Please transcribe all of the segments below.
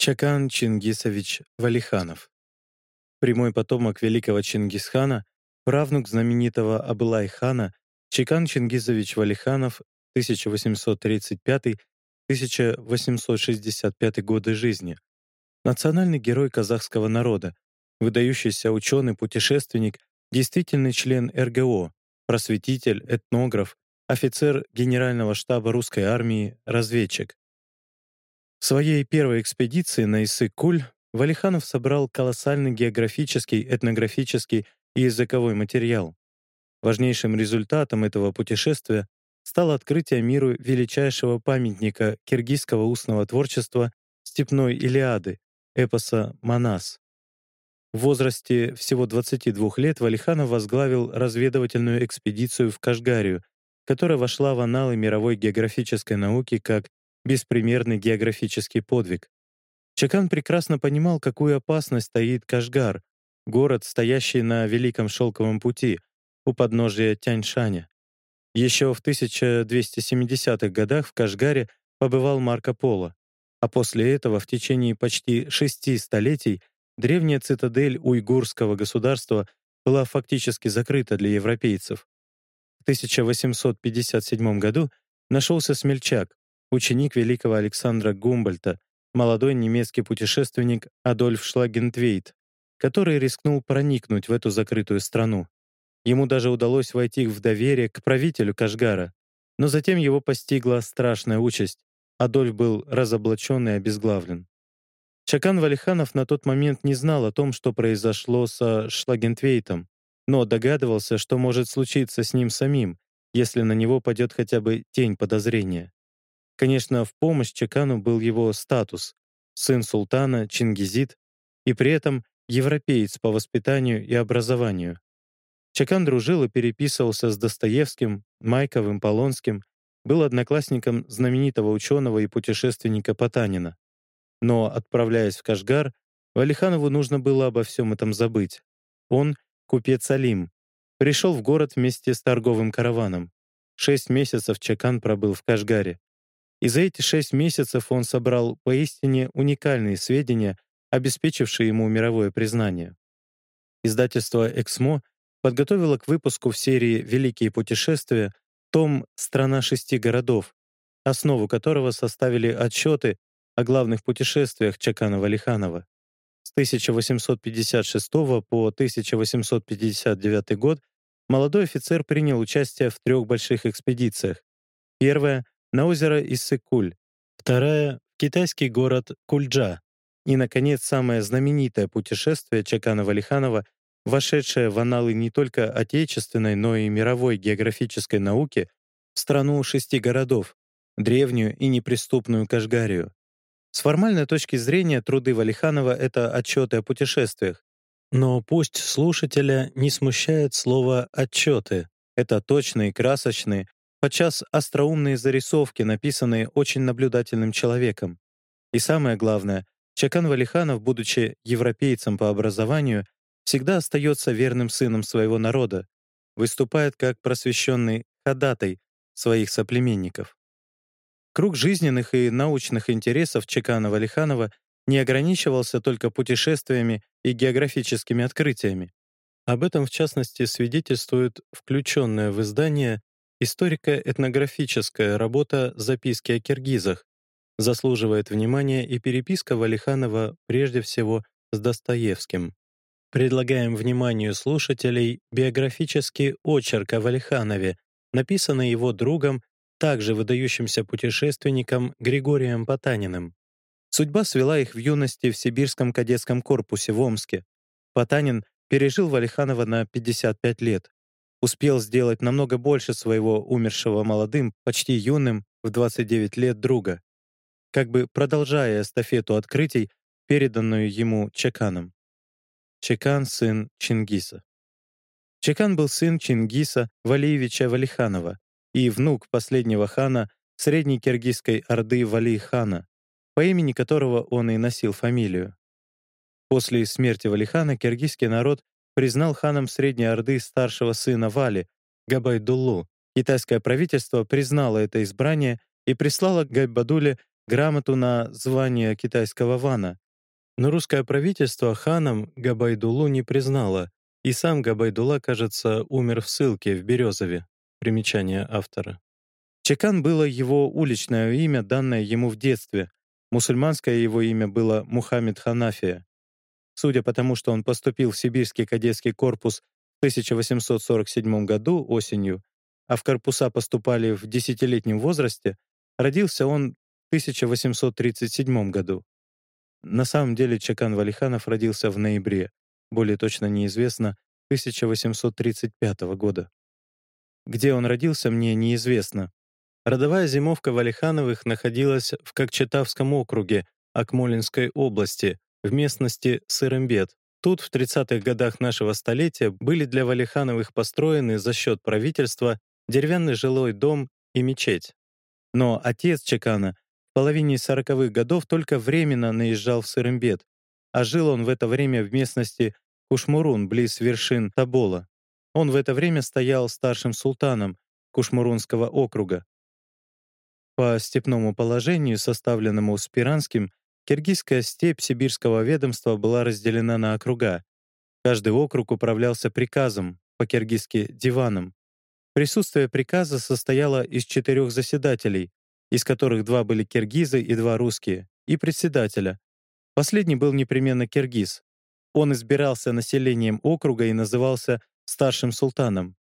Чакан Чингисович Валиханов. Прямой потомок великого Чингисхана, правнук знаменитого Абылай-хана Чакан Чингисович Валиханов 1835-1865 годы жизни. Национальный герой казахского народа, выдающийся ученый-путешественник, действительный член РГО, просветитель, этнограф, офицер Генерального штаба русской армии, разведчик. В своей первой экспедиции на Иссык-Куль Валиханов собрал колоссальный географический, этнографический и языковой материал. Важнейшим результатом этого путешествия стало открытие миру величайшего памятника киргизского устного творчества «Степной Илиады» эпоса «Манас». В возрасте всего 22 лет Валиханов возглавил разведывательную экспедицию в Кашгарию, которая вошла в аналы мировой географической науки как беспримерный географический подвиг. Чакан прекрасно понимал, какую опасность стоит Кашгар, город, стоящий на Великом Шелковом пути, у подножия Тяньшаня. Еще в 1270-х годах в Кашгаре побывал Марко Поло, а после этого в течение почти шести столетий древняя цитадель уйгурского государства была фактически закрыта для европейцев. В 1857 году нашелся смельчак, ученик великого Александра Гумбольта, молодой немецкий путешественник Адольф Шлагентвейт, который рискнул проникнуть в эту закрытую страну. Ему даже удалось войти в доверие к правителю Кашгара, но затем его постигла страшная участь. Адольф был разоблачен и обезглавлен. Чакан Валиханов на тот момент не знал о том, что произошло со Шлагентвейтом, но догадывался, что может случиться с ним самим, если на него падет хотя бы тень подозрения. Конечно, в помощь Чакану был его статус — сын султана, чингизит, и при этом европеец по воспитанию и образованию. Чакан дружил и переписывался с Достоевским, Майковым, Полонским, был одноклассником знаменитого ученого и путешественника Потанина. Но, отправляясь в Кашгар, Валиханову нужно было обо всем этом забыть. Он, купец Алим, пришел в город вместе с торговым караваном. Шесть месяцев Чакан пробыл в Кашгаре. И за эти шесть месяцев он собрал поистине уникальные сведения, обеспечившие ему мировое признание. Издательство «Эксмо» подготовило к выпуску в серии «Великие путешествия» том «Страна шести городов», основу которого составили отчеты о главных путешествиях Чакана-Валиханова. С 1856 по 1859 год молодой офицер принял участие в трех больших экспедициях. Первая на озеро Иссык-Куль, вторая — в китайский город Кульджа, и, наконец, самое знаменитое путешествие Чакана-Валиханова, вошедшее в аналы не только отечественной, но и мировой географической науки, в страну шести городов, древнюю и неприступную Кашгарию. С формальной точки зрения труды Валиханова — это отчеты о путешествиях. Но пусть слушателя не смущает слово «отчеты». Это точные, красочные, подчас остроумные зарисовки, написанные очень наблюдательным человеком. И самое главное, Чакан Валиханов, будучи европейцем по образованию, всегда остается верным сыном своего народа, выступает как просвещенный ходатай своих соплеменников. Круг жизненных и научных интересов Чекана Валиханова не ограничивался только путешествиями и географическими открытиями. Об этом, в частности, свидетельствует включенная в издание Историко-этнографическая работа «Записки о киргизах» заслуживает внимания и переписка Валиханова прежде всего с Достоевским. Предлагаем вниманию слушателей биографический очерк о Валиханове, написанный его другом, также выдающимся путешественником Григорием Потаниным. Судьба свела их в юности в Сибирском кадетском корпусе в Омске. Потанин пережил Валиханова на 55 лет успел сделать намного больше своего умершего молодым, почти юным, в 29 лет друга, как бы продолжая эстафету открытий, переданную ему Чеканом. Чекан — сын Чингиса. Чекан был сын Чингиса Валиевича Валиханова и внук последнего хана Средней киргизской орды Вали-хана, по имени которого он и носил фамилию. После смерти Валихана киргизский народ признал ханом Средней Орды старшего сына Вали, Габайдуллу. Китайское правительство признало это избрание и прислало Гайбадуле грамоту на звание китайского вана, но русское правительство ханом Габайдулу не признало, и сам Габайдула, кажется, умер в ссылке в Березове. Примечание автора. Чекан было его уличное имя, данное ему в детстве. Мусульманское его имя было Мухаммед Ханафия. Судя по тому, что он поступил в Сибирский кадетский корпус в 1847 году осенью, а в корпуса поступали в десятилетнем возрасте, родился он в 1837 году. На самом деле Чакан Валиханов родился в ноябре, более точно неизвестно, 1835 года. Где он родился, мне неизвестно. Родовая зимовка Валихановых находилась в Кокчетавском округе Акмолинской области, в местности Сырымбет. Тут в 30-х годах нашего столетия были для Валихановых построены за счет правительства деревянный жилой дом и мечеть. Но отец Чекана в половине 40-х годов только временно наезжал в Сырымбет, а жил он в это время в местности Кушмурун, близ вершин Табола. Он в это время стоял старшим султаном Кушмурунского округа. По степному положению, составленному Спиранским, киргизская степь сибирского ведомства была разделена на округа. Каждый округ управлялся приказом, по-киргизски — диваном. Присутствие приказа состояло из четырех заседателей, из которых два были киргизы и два русские, и председателя. Последний был непременно киргиз. Он избирался населением округа и назывался старшим султаном.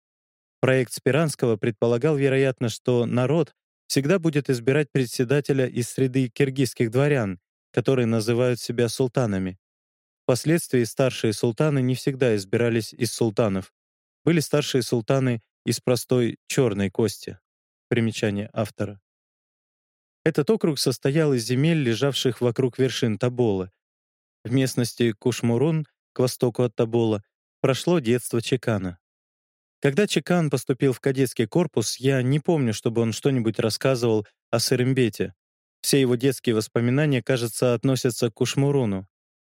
Проект Спиранского предполагал, вероятно, что народ всегда будет избирать председателя из среды киргизских дворян, которые называют себя султанами. Впоследствии старшие султаны не всегда избирались из султанов. Были старшие султаны из простой черной кости. Примечание автора. Этот округ состоял из земель, лежавших вокруг вершин Табола. В местности Кушмурун, к востоку от Табола, прошло детство Чекана. Когда Чекан поступил в кадетский корпус, я не помню, чтобы он что-нибудь рассказывал о Сырымбете. Все его детские воспоминания, кажется, относятся к Кушмуруну.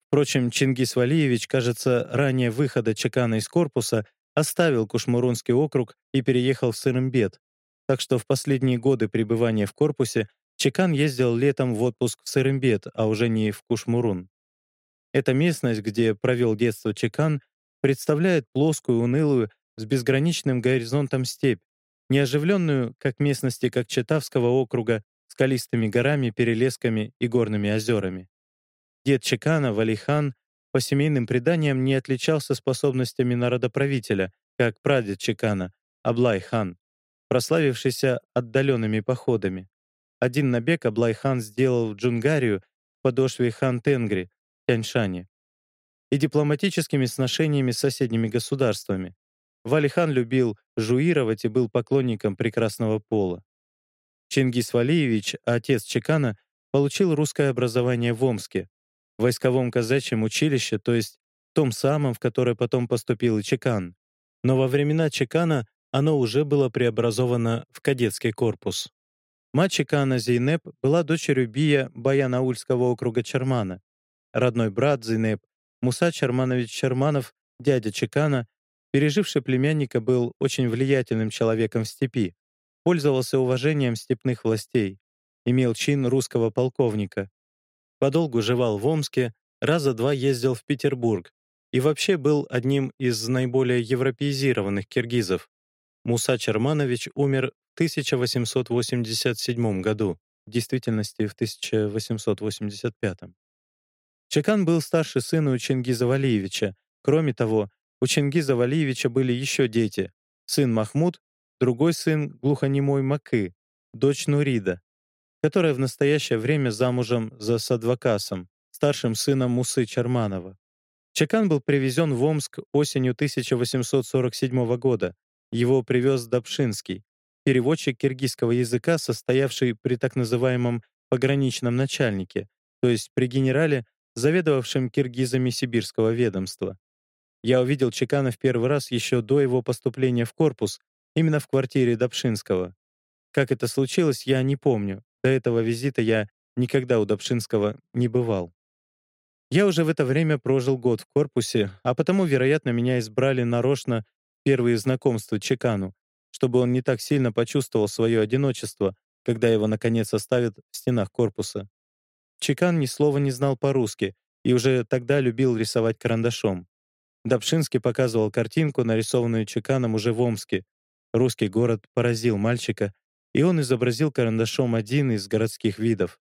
Впрочем, Чингис Валиевич, кажется, ранее выхода Чекана из корпуса оставил Кушмурунский округ и переехал в Сырымбет, так что в последние годы пребывания в корпусе Чекан ездил летом в отпуск в Сырымбет, а уже не в Кушмурун. Эта местность, где провел детство Чекан, представляет плоскую, унылую, с безграничным горизонтом степь, неоживленную, как местности как Читавского округа, скалистыми горами, перелесками и горными озерами. Дед Чекана, Валихан, по семейным преданиям не отличался способностями народоправителя, как прадед Чекана, Аблай-хан, прославившийся отдаленными походами. Один набег Аблай-хан сделал в Джунгарию в подошве хан Тенгри, Тяньшане, и дипломатическими сношениями с соседними государствами. Валихан любил жуировать и был поклонником прекрасного пола. Чингис Валиевич, отец Чекана, получил русское образование в Омске, в войсковом казачьем училище, то есть том самом, в которое потом поступил и Чекан. Но во времена Чекана оно уже было преобразовано в кадетский корпус. Мать Чекана Зейнеп была дочерью Бия Баянаульского округа Чермана. Родной брат Зейнеп, Муса Черманович Черманов, дядя Чекана, переживший племянника, был очень влиятельным человеком в степи, пользовался уважением степных властей, имел чин русского полковника, подолгу жевал в Омске, раза два ездил в Петербург и вообще был одним из наиболее европеизированных киргизов. Муса Черманович умер в 1887 году, в действительности в 1885. Чекан был старший сын у Чингиза Валиевича. Кроме того, у Чингиза Валиевича были еще дети. Сын Махмуд, другой сын глухонемой Макы, дочь Нурида, которая в настоящее время замужем за Садвакасом, старшим сыном Мусы Чарманова. Чекан был привезен в Омск осенью 1847 года. Его привез Добшинский, переводчик киргизского языка, состоявший при так называемом пограничном начальнике, то есть при генерале, заведовавшем киргизами сибирского ведомства. Я увидел Чекана в первый раз еще до его поступления в корпус, именно в квартире Добшинского. Как это случилось, я не помню, до этого визита я никогда у Добшинского не бывал. Я уже в это время прожил год в корпусе, а потому, вероятно, меня избрали нарочно первые знакомства Чекану, чтобы он не так сильно почувствовал свое одиночество, когда его наконец оставят в стенах корпуса. Чекан ни слова не знал по-русски и уже тогда любил рисовать карандашом. Добшинский показывал картинку, нарисованную Чеканом уже в Омске. Русский город поразил мальчика, и он изобразил карандашом один из городских видов.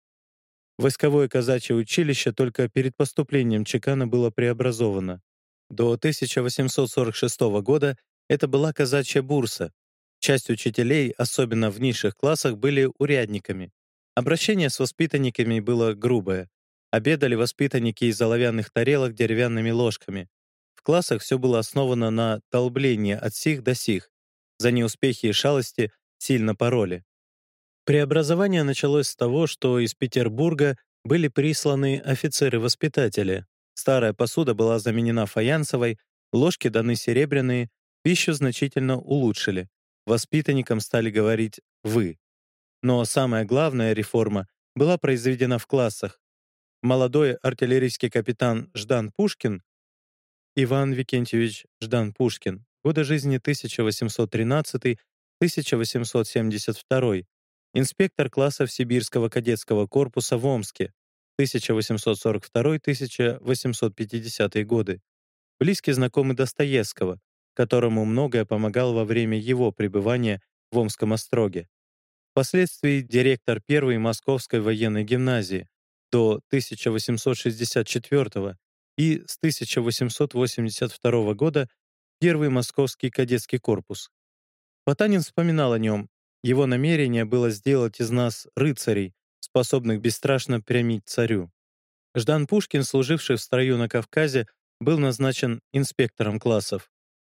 Войсковое казачье училище только перед поступлением Чекана было преобразовано. До 1846 года это была казачья бурса. Часть учителей, особенно в низших классах, были урядниками. Обращение с воспитанниками было грубое. Обедали воспитанники из оловянных тарелок деревянными ложками. В классах все было основано на толблении от сих до сих. За неуспехи и шалости сильно пороли. Преобразование началось с того, что из Петербурга были присланы офицеры-воспитатели. Старая посуда была заменена фаянсовой, ложки даны серебряные, пищу значительно улучшили. Воспитанникам стали говорить «вы». Но самая главная реформа была произведена в классах. Молодой артиллерийский капитан Ждан Пушкин, Иван Викентьевич Ждан Пушкин, годы жизни 1813-1872, инспектор классов Сибирского кадетского корпуса в Омске 1842-1850 годы, близкий знакомый Достоевского, которому многое помогал во время его пребывания в Омском остроге. Впоследствии директор первой Московской военной гимназии до 1864 и с 1882 года первый Московский кадетский корпус. Потанин вспоминал о нем его намерение было сделать из нас рыцарей, способных бесстрашно прямить царю. Ждан Пушкин, служивший в строю на Кавказе, был назначен инспектором классов.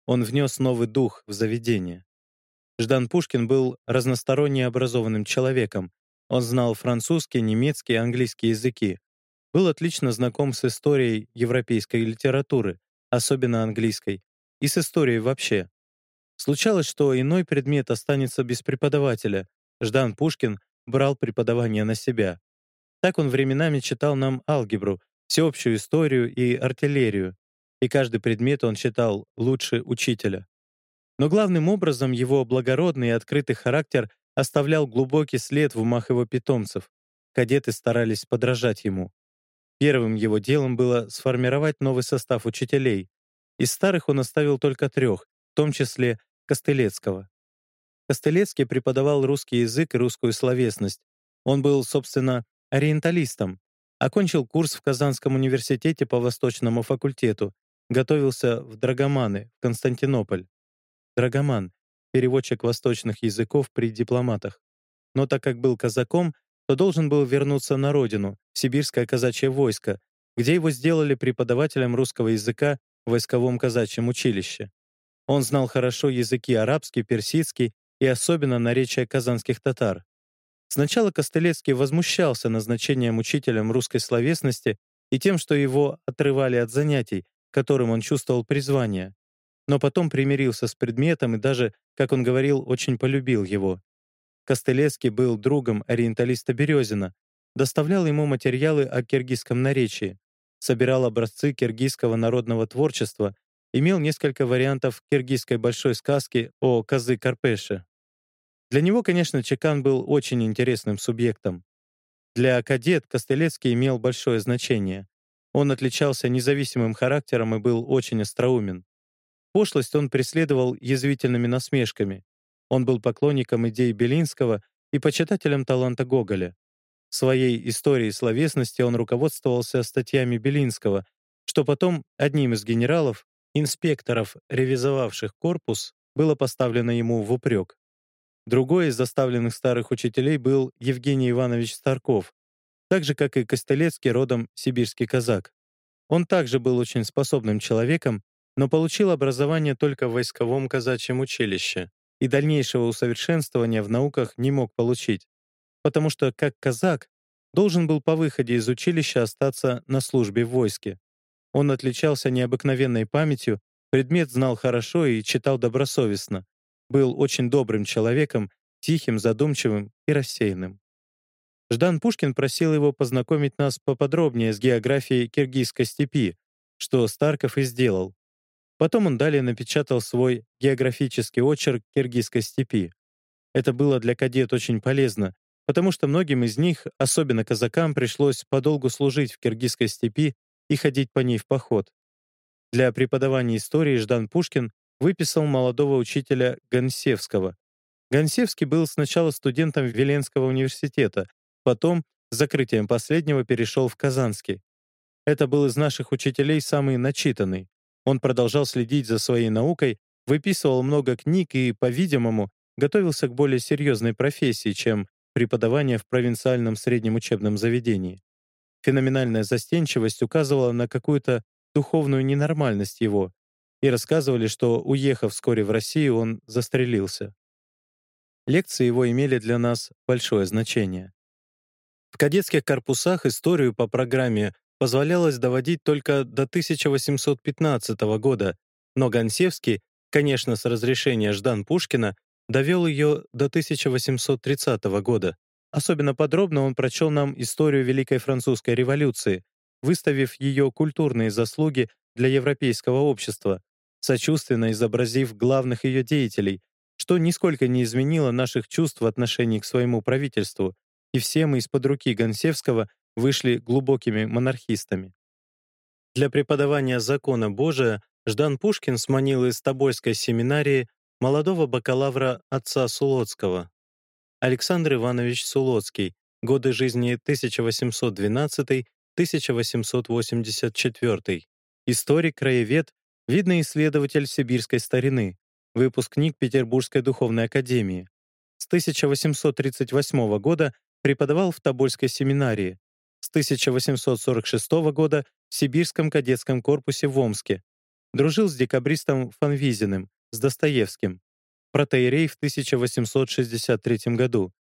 Он внес новый дух в заведение. Ждан Пушкин был разносторонне образованным человеком. Он знал французский, немецкий, английский языки. Был отлично знаком с историей европейской литературы, особенно английской, и с историей вообще. Случалось, что иной предмет останется без преподавателя. Ждан Пушкин брал преподавание на себя. Так он временами читал нам алгебру, всеобщую историю и артиллерию, и каждый предмет он читал лучше учителя. Но главным образом его благородный и открытый характер оставлял глубокий след в умах его питомцев. Кадеты старались подражать ему. Первым его делом было сформировать новый состав учителей. Из старых он оставил только трех, в том числе Костылецкого. Костылецкий преподавал русский язык и русскую словесность. Он был, собственно, ориенталистом. Окончил курс в Казанском университете по Восточному факультету. Готовился в Драгоманы, в Константинополь. Драгоман — переводчик восточных языков при дипломатах. Но так как был казаком, то должен был вернуться на родину, в сибирское казачье войско, где его сделали преподавателем русского языка войсковом казачьем училище. Он знал хорошо языки арабский, персидский и особенно наречия казанских татар. Сначала Костылецкий возмущался назначением учителем русской словесности и тем, что его отрывали от занятий, которым он чувствовал призвание. Но потом примирился с предметом и даже, как он говорил, очень полюбил его. Костылецкий был другом ориенталиста Березина, доставлял ему материалы о киргизском наречии, собирал образцы киргизского народного творчества имел несколько вариантов киргизской большой сказки о Козы Карпеше. Для него, конечно, Чекан был очень интересным субъектом. Для кадет Костелецкий имел большое значение. Он отличался независимым характером и был очень остроумен. Пошлость он преследовал язвительными насмешками. Он был поклонником идей Белинского и почитателем таланта Гоголя. В своей истории словесности он руководствовался статьями Белинского, что потом одним из генералов инспекторов, ревизовавших корпус, было поставлено ему в упрек. Другой из заставленных старых учителей был Евгений Иванович Старков, так же, как и Костелецкий, родом сибирский казак. Он также был очень способным человеком, но получил образование только в войсковом казачьем училище и дальнейшего усовершенствования в науках не мог получить, потому что, как казак, должен был по выходе из училища остаться на службе в войске. Он отличался необыкновенной памятью, предмет знал хорошо и читал добросовестно. Был очень добрым человеком, тихим, задумчивым и рассеянным. Ждан Пушкин просил его познакомить нас поподробнее с географией киргизской степи, что Старков и сделал. Потом он далее напечатал свой географический очерк киргизской степи. Это было для кадет очень полезно, потому что многим из них, особенно казакам, пришлось подолгу служить в киргизской степи и ходить по ней в поход. Для преподавания истории Ждан Пушкин выписал молодого учителя Гонсевского. Гонсевский был сначала студентом Веленского университета, потом, с закрытием последнего, перешел в Казанский. Это был из наших учителей самый начитанный. Он продолжал следить за своей наукой, выписывал много книг и, по-видимому, готовился к более серьезной профессии, чем преподавание в провинциальном среднем учебном заведении. Феноменальная застенчивость указывала на какую-то духовную ненормальность его, и рассказывали, что, уехав вскоре в Россию, он застрелился. Лекции его имели для нас большое значение. В кадетских корпусах историю по программе позволялось доводить только до 1815 года, но Гонсевский, конечно, с разрешения Ждан Пушкина, довел ее до 1830 года. Особенно подробно он прочел нам историю Великой Французской революции, выставив ее культурные заслуги для европейского общества, сочувственно изобразив главных ее деятелей, что нисколько не изменило наших чувств в отношении к своему правительству, и все мы из-под руки Гонсевского вышли глубокими монархистами. Для преподавания закона Божия Ждан Пушкин сманил из Тобольской семинарии молодого бакалавра отца Сулоцкого. Александр Иванович Сулоцкий, годы жизни 1812-1884, историк-краевед, видный исследователь сибирской старины, выпускник Петербургской духовной академии. С 1838 года преподавал в Тобольской семинарии, с 1846 года в Сибирском кадетском корпусе в Омске. Дружил с декабристом Фанвизиным, с Достоевским. Протеерей в 1863 году.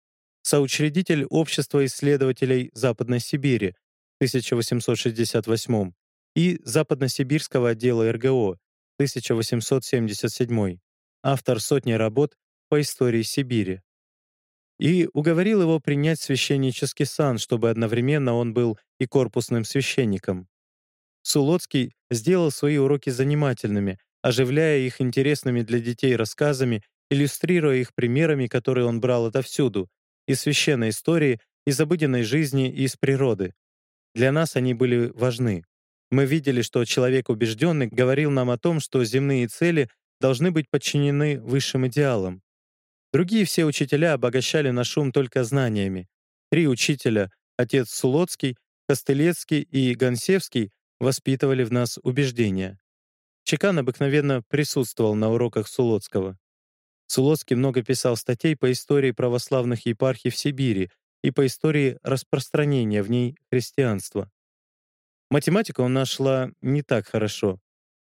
Соучредитель Общества исследователей Западной Сибири в 1868 и Западносибирского отдела РГО 1877. Автор сотни работ по истории Сибири и уговорил его принять священнический сан, чтобы одновременно он был и корпусным священником. Сулоцкий сделал свои уроки занимательными, оживляя их интересными для детей рассказами, иллюстрируя их примерами, которые он брал отовсюду, из священной истории, из обыденной жизни и из природы. Для нас они были важны. Мы видели, что человек убежденный говорил нам о том, что земные цели должны быть подчинены высшим идеалам. Другие все учителя обогащали наш ум только знаниями. Три учителя — отец Сулоцкий, Костылецкий и Гонсевский — воспитывали в нас убеждения. Чекан обыкновенно присутствовал на уроках Сулоцкого. Сулоцкий много писал статей по истории православных епархий в Сибири и по истории распространения в ней христианства. Математику он нашла не так хорошо.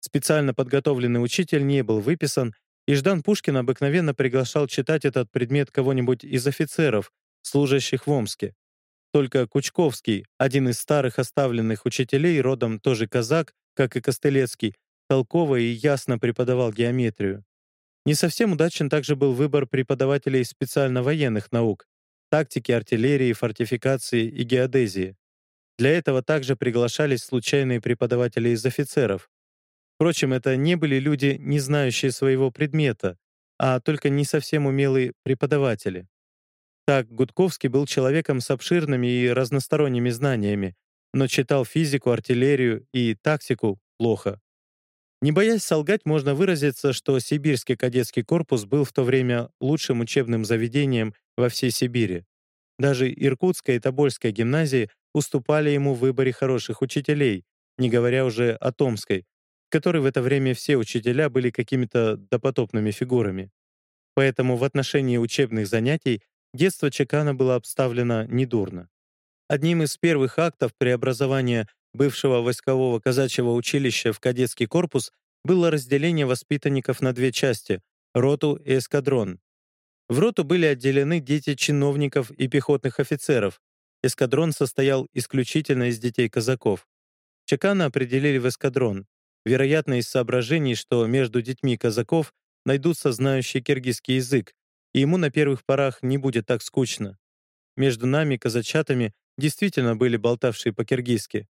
Специально подготовленный учитель не был выписан, и Ждан Пушкин обыкновенно приглашал читать этот предмет кого-нибудь из офицеров, служащих в Омске. Только Кучковский, один из старых оставленных учителей, родом тоже казак, как и Костылецкий, толково и ясно преподавал геометрию. Не совсем удачен также был выбор преподавателей специально военных наук, тактики, артиллерии, фортификации и геодезии. Для этого также приглашались случайные преподаватели из офицеров. Впрочем, это не были люди, не знающие своего предмета, а только не совсем умелые преподаватели. Так, Гудковский был человеком с обширными и разносторонними знаниями, но читал физику, артиллерию и тактику плохо. Не боясь солгать, можно выразиться, что Сибирский кадетский корпус был в то время лучшим учебным заведением во всей Сибири. Даже Иркутская и Тобольская гимназии уступали ему в выборе хороших учителей, не говоря уже о Томской, которой в это время все учителя были какими-то допотопными фигурами. Поэтому в отношении учебных занятий детство Чекана было обставлено недурно. Одним из первых актов преобразования бывшего войскового казачьего училища в кадетский корпус было разделение воспитанников на две части — роту и эскадрон. В роту были отделены дети чиновников и пехотных офицеров. Эскадрон состоял исключительно из детей казаков. Чекана определили в эскадрон, вероятно, из соображений, что между детьми казаков найдутся знающие киргизский язык, и ему на первых порах не будет так скучно. Между нами, казачатами, действительно были болтавшие по-киргизски.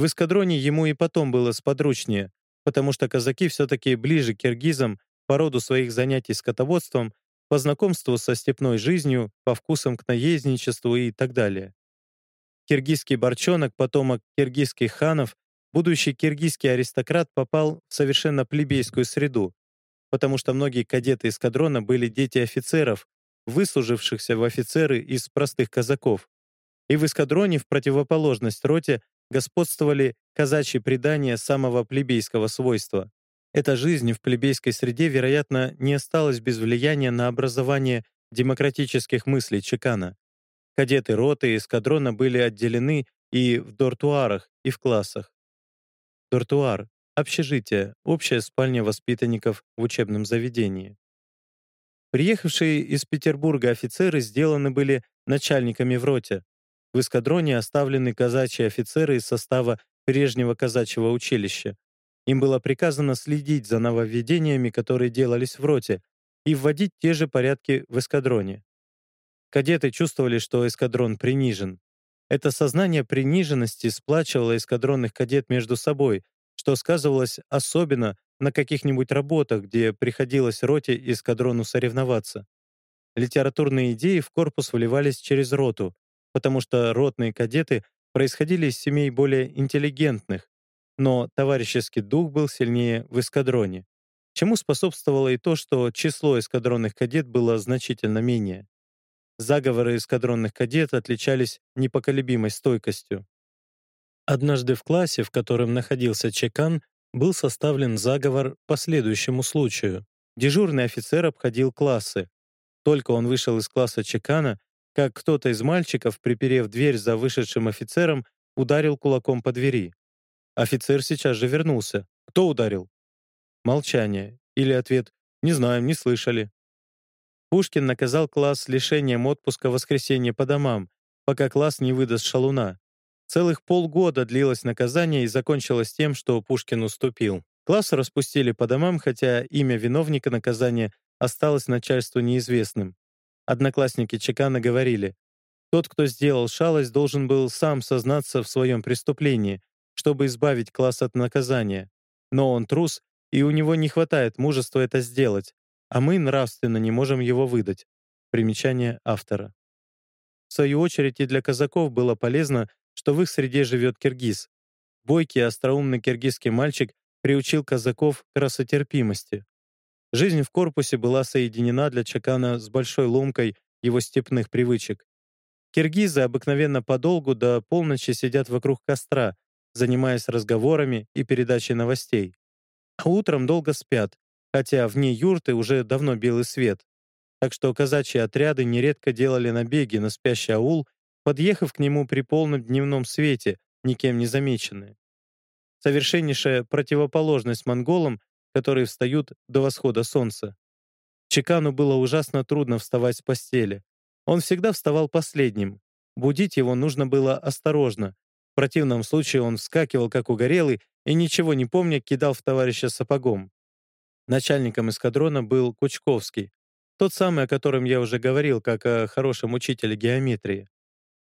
В эскадроне ему и потом было сподручнее, потому что казаки все-таки ближе к киргизам по роду своих занятий скотоводством, по знакомству со степной жизнью, по вкусам к наездничеству и так далее. Киргизский борчонок, потомок киргизских ханов, будущий киргизский аристократ попал в совершенно плебейскую среду, потому что многие кадеты эскадрона были дети офицеров, выслужившихся в офицеры из простых казаков. И в эскадроне в противоположность роте господствовали казачьи предания самого плебейского свойства. Эта жизнь в плебейской среде, вероятно, не осталась без влияния на образование демократических мыслей Чекана. Кадеты роты и эскадрона были отделены и в дортуарах, и в классах. Дортуар — общежитие, общая спальня воспитанников в учебном заведении. Приехавшие из Петербурга офицеры сделаны были начальниками в роте. В эскадроне оставлены казачьи офицеры из состава прежнего казачьего училища. Им было приказано следить за нововведениями, которые делались в роте, и вводить те же порядки в эскадроне. Кадеты чувствовали, что эскадрон принижен. Это сознание приниженности сплачивало эскадронных кадет между собой, что сказывалось особенно на каких-нибудь работах, где приходилось роте и эскадрону соревноваться. Литературные идеи в корпус вливались через роту, потому что ротные кадеты происходили из семей более интеллигентных, но товарищеский дух был сильнее в эскадроне, чему способствовало и то, что число эскадронных кадет было значительно менее. Заговоры эскадронных кадет отличались непоколебимой стойкостью. Однажды в классе, в котором находился Чекан, был составлен заговор по следующему случаю. Дежурный офицер обходил классы. Только он вышел из класса Чекана, как кто-то из мальчиков, приперев дверь за вышедшим офицером, ударил кулаком по двери. Офицер сейчас же вернулся. Кто ударил? Молчание. Или ответ «Не знаем, не слышали». Пушкин наказал класс лишением отпуска в воскресенье по домам, пока класс не выдаст шалуна. Целых полгода длилось наказание и закончилось тем, что Пушкин уступил. Класс распустили по домам, хотя имя виновника наказания осталось начальству неизвестным. Одноклассники Чекана говорили, тот, кто сделал шалость, должен был сам сознаться в своем преступлении, чтобы избавить класс от наказания. Но он трус, и у него не хватает мужества это сделать, а мы нравственно не можем его выдать. Примечание автора. В свою очередь и для казаков было полезно, что в их среде живет киргиз. Бойкий, остроумный киргизский мальчик приучил казаков к расотерпимости. Жизнь в корпусе была соединена для Чакана с большой ломкой его степных привычек. Киргизы обыкновенно подолгу до полночи сидят вокруг костра, занимаясь разговорами и передачей новостей. А утром долго спят, хотя вне юрты уже давно белый свет. Так что казачьи отряды нередко делали набеги на спящий аул подъехав к нему при полном дневном свете, никем не замеченные. Совершеннейшая противоположность монголам, которые встают до восхода солнца. Чекану было ужасно трудно вставать с постели. Он всегда вставал последним. Будить его нужно было осторожно. В противном случае он вскакивал, как угорелый, и, ничего не помня, кидал в товарища сапогом. Начальником эскадрона был Кучковский, тот самый, о котором я уже говорил, как о хорошем учителе геометрии.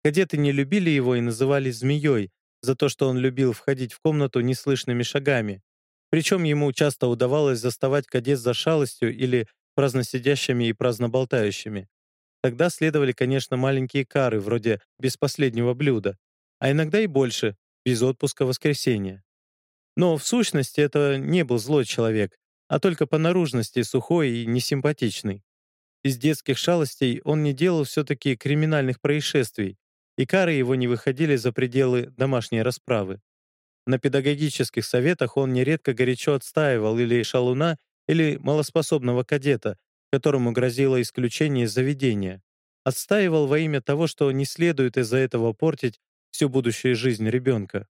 Кадеты не любили его и называли «змеей» за то, что он любил входить в комнату неслышными шагами. Причем ему часто удавалось заставать кадет за шалостью или праздносидящими и праздноболтающими. Тогда следовали, конечно, маленькие кары, вроде «без последнего блюда», а иногда и больше, без отпуска воскресенья. Но в сущности это не был злой человек, а только по наружности сухой и несимпатичный. Из детских шалостей он не делал все-таки криминальных происшествий, и кары его не выходили за пределы домашней расправы. На педагогических советах он нередко горячо отстаивал или шалуна, или малоспособного кадета, которому грозило исключение из заведения. Отстаивал во имя того, что не следует из-за этого портить всю будущую жизнь ребенка.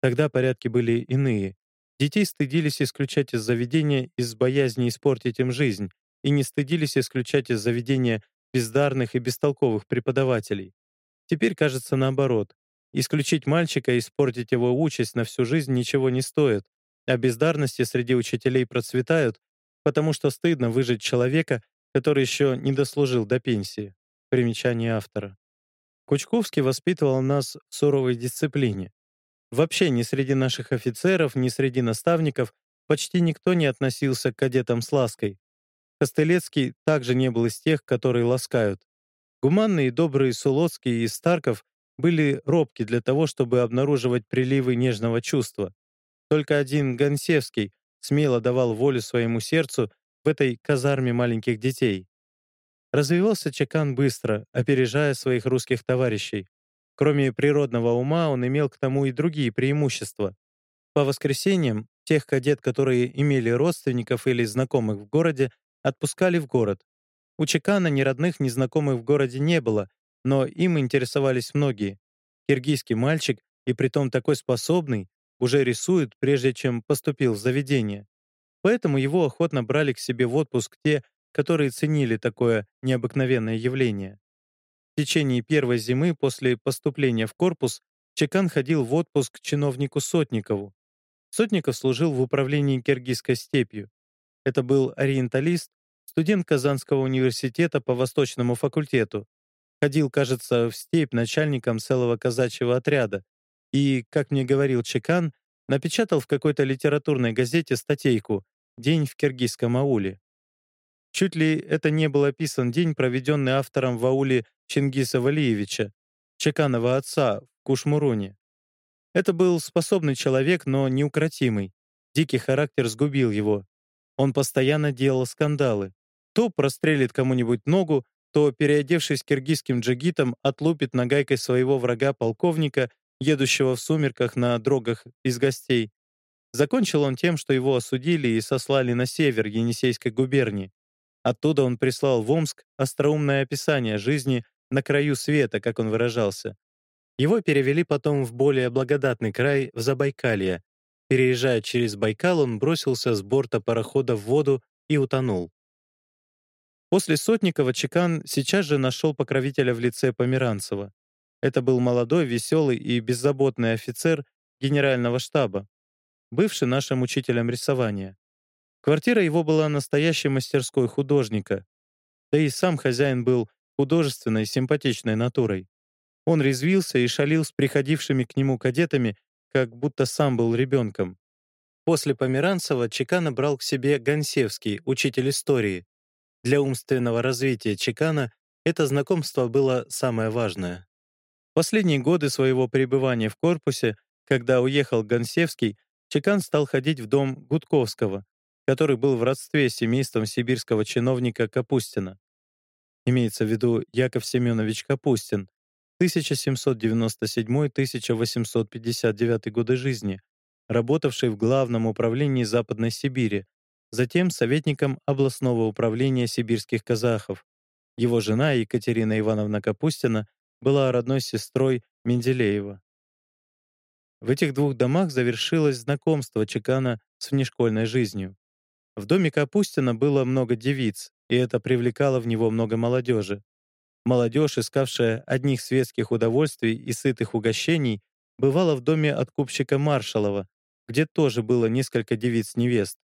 Тогда порядки были иные. Детей стыдились исключать из заведения из боязни испортить им жизнь и не стыдились исключать из заведения бездарных и бестолковых преподавателей. Теперь кажется наоборот. Исключить мальчика и испортить его участь на всю жизнь ничего не стоит, а бездарности среди учителей процветают, потому что стыдно выжить человека, который еще не дослужил до пенсии. Примечание автора. Кучковский воспитывал нас в суровой дисциплине. Вообще ни среди наших офицеров, ни среди наставников почти никто не относился к кадетам с лаской. Костылецкий также не был из тех, которые ласкают. Гуманные и добрые Сулоцкий и Старков были робки для того, чтобы обнаруживать приливы нежного чувства. Только один Гонсевский смело давал волю своему сердцу в этой казарме маленьких детей. Развивался Чекан быстро, опережая своих русских товарищей. Кроме природного ума, он имел к тому и другие преимущества. По воскресеньям тех кадет, которые имели родственников или знакомых в городе, отпускали в город. У Чекана ни родных, ни знакомых в городе не было, но им интересовались многие. Киргизский мальчик, и притом такой способный, уже рисует, прежде чем поступил в заведение. Поэтому его охотно брали к себе в отпуск те, которые ценили такое необыкновенное явление. В течение первой зимы после поступления в корпус Чекан ходил в отпуск к чиновнику Сотникову. Сотников служил в управлении Киргизской степью. Это был ориенталист, студент Казанского университета по Восточному факультету. Ходил, кажется, в степь начальником целого казачьего отряда. И, как мне говорил Чекан, напечатал в какой-то литературной газете статейку «День в киргизском ауле». Чуть ли это не был описан день, проведенный автором в ауле Чингиса Валиевича, Чеканова отца, в Кушмуруне. Это был способный человек, но неукротимый. Дикий характер сгубил его. Он постоянно делал скандалы. То прострелит кому-нибудь ногу, то, переодевшись киргизским джигитом, отлупит нагайкой своего врага полковника, едущего в сумерках на дрогах из гостей. Закончил он тем, что его осудили и сослали на север Енисейской губернии. Оттуда он прислал в Омск остроумное описание жизни на краю света, как он выражался. Его перевели потом в более благодатный край, в Забайкалье. Переезжая через Байкал, он бросился с борта парохода в воду и утонул. После Сотникова Чекан сейчас же нашел покровителя в лице Померанцева. Это был молодой, веселый и беззаботный офицер генерального штаба, бывший нашим учителем рисования. Квартира его была настоящей мастерской художника. Да и сам хозяин был художественной, симпатичной натурой. Он резвился и шалил с приходившими к нему кадетами, как будто сам был ребенком. После Померанцева Чекана брал к себе Гонсевский, учитель истории. Для умственного развития Чекана это знакомство было самое важное. Последние годы своего пребывания в корпусе, когда уехал Гонсевский, Чекан стал ходить в дом Гудковского, который был в родстве с семейством сибирского чиновника Капустина. Имеется в виду Яков Семенович Капустин, 1797-1859 годы жизни, работавший в Главном управлении Западной Сибири, затем советником областного управления сибирских казахов. Его жена Екатерина Ивановна Капустина была родной сестрой Менделеева. В этих двух домах завершилось знакомство Чекана с внешкольной жизнью. В доме Капустина было много девиц, и это привлекало в него много молодежи. Молодежь, искавшая одних светских удовольствий и сытых угощений, бывала в доме откупщика Маршалова, где тоже было несколько девиц-невест.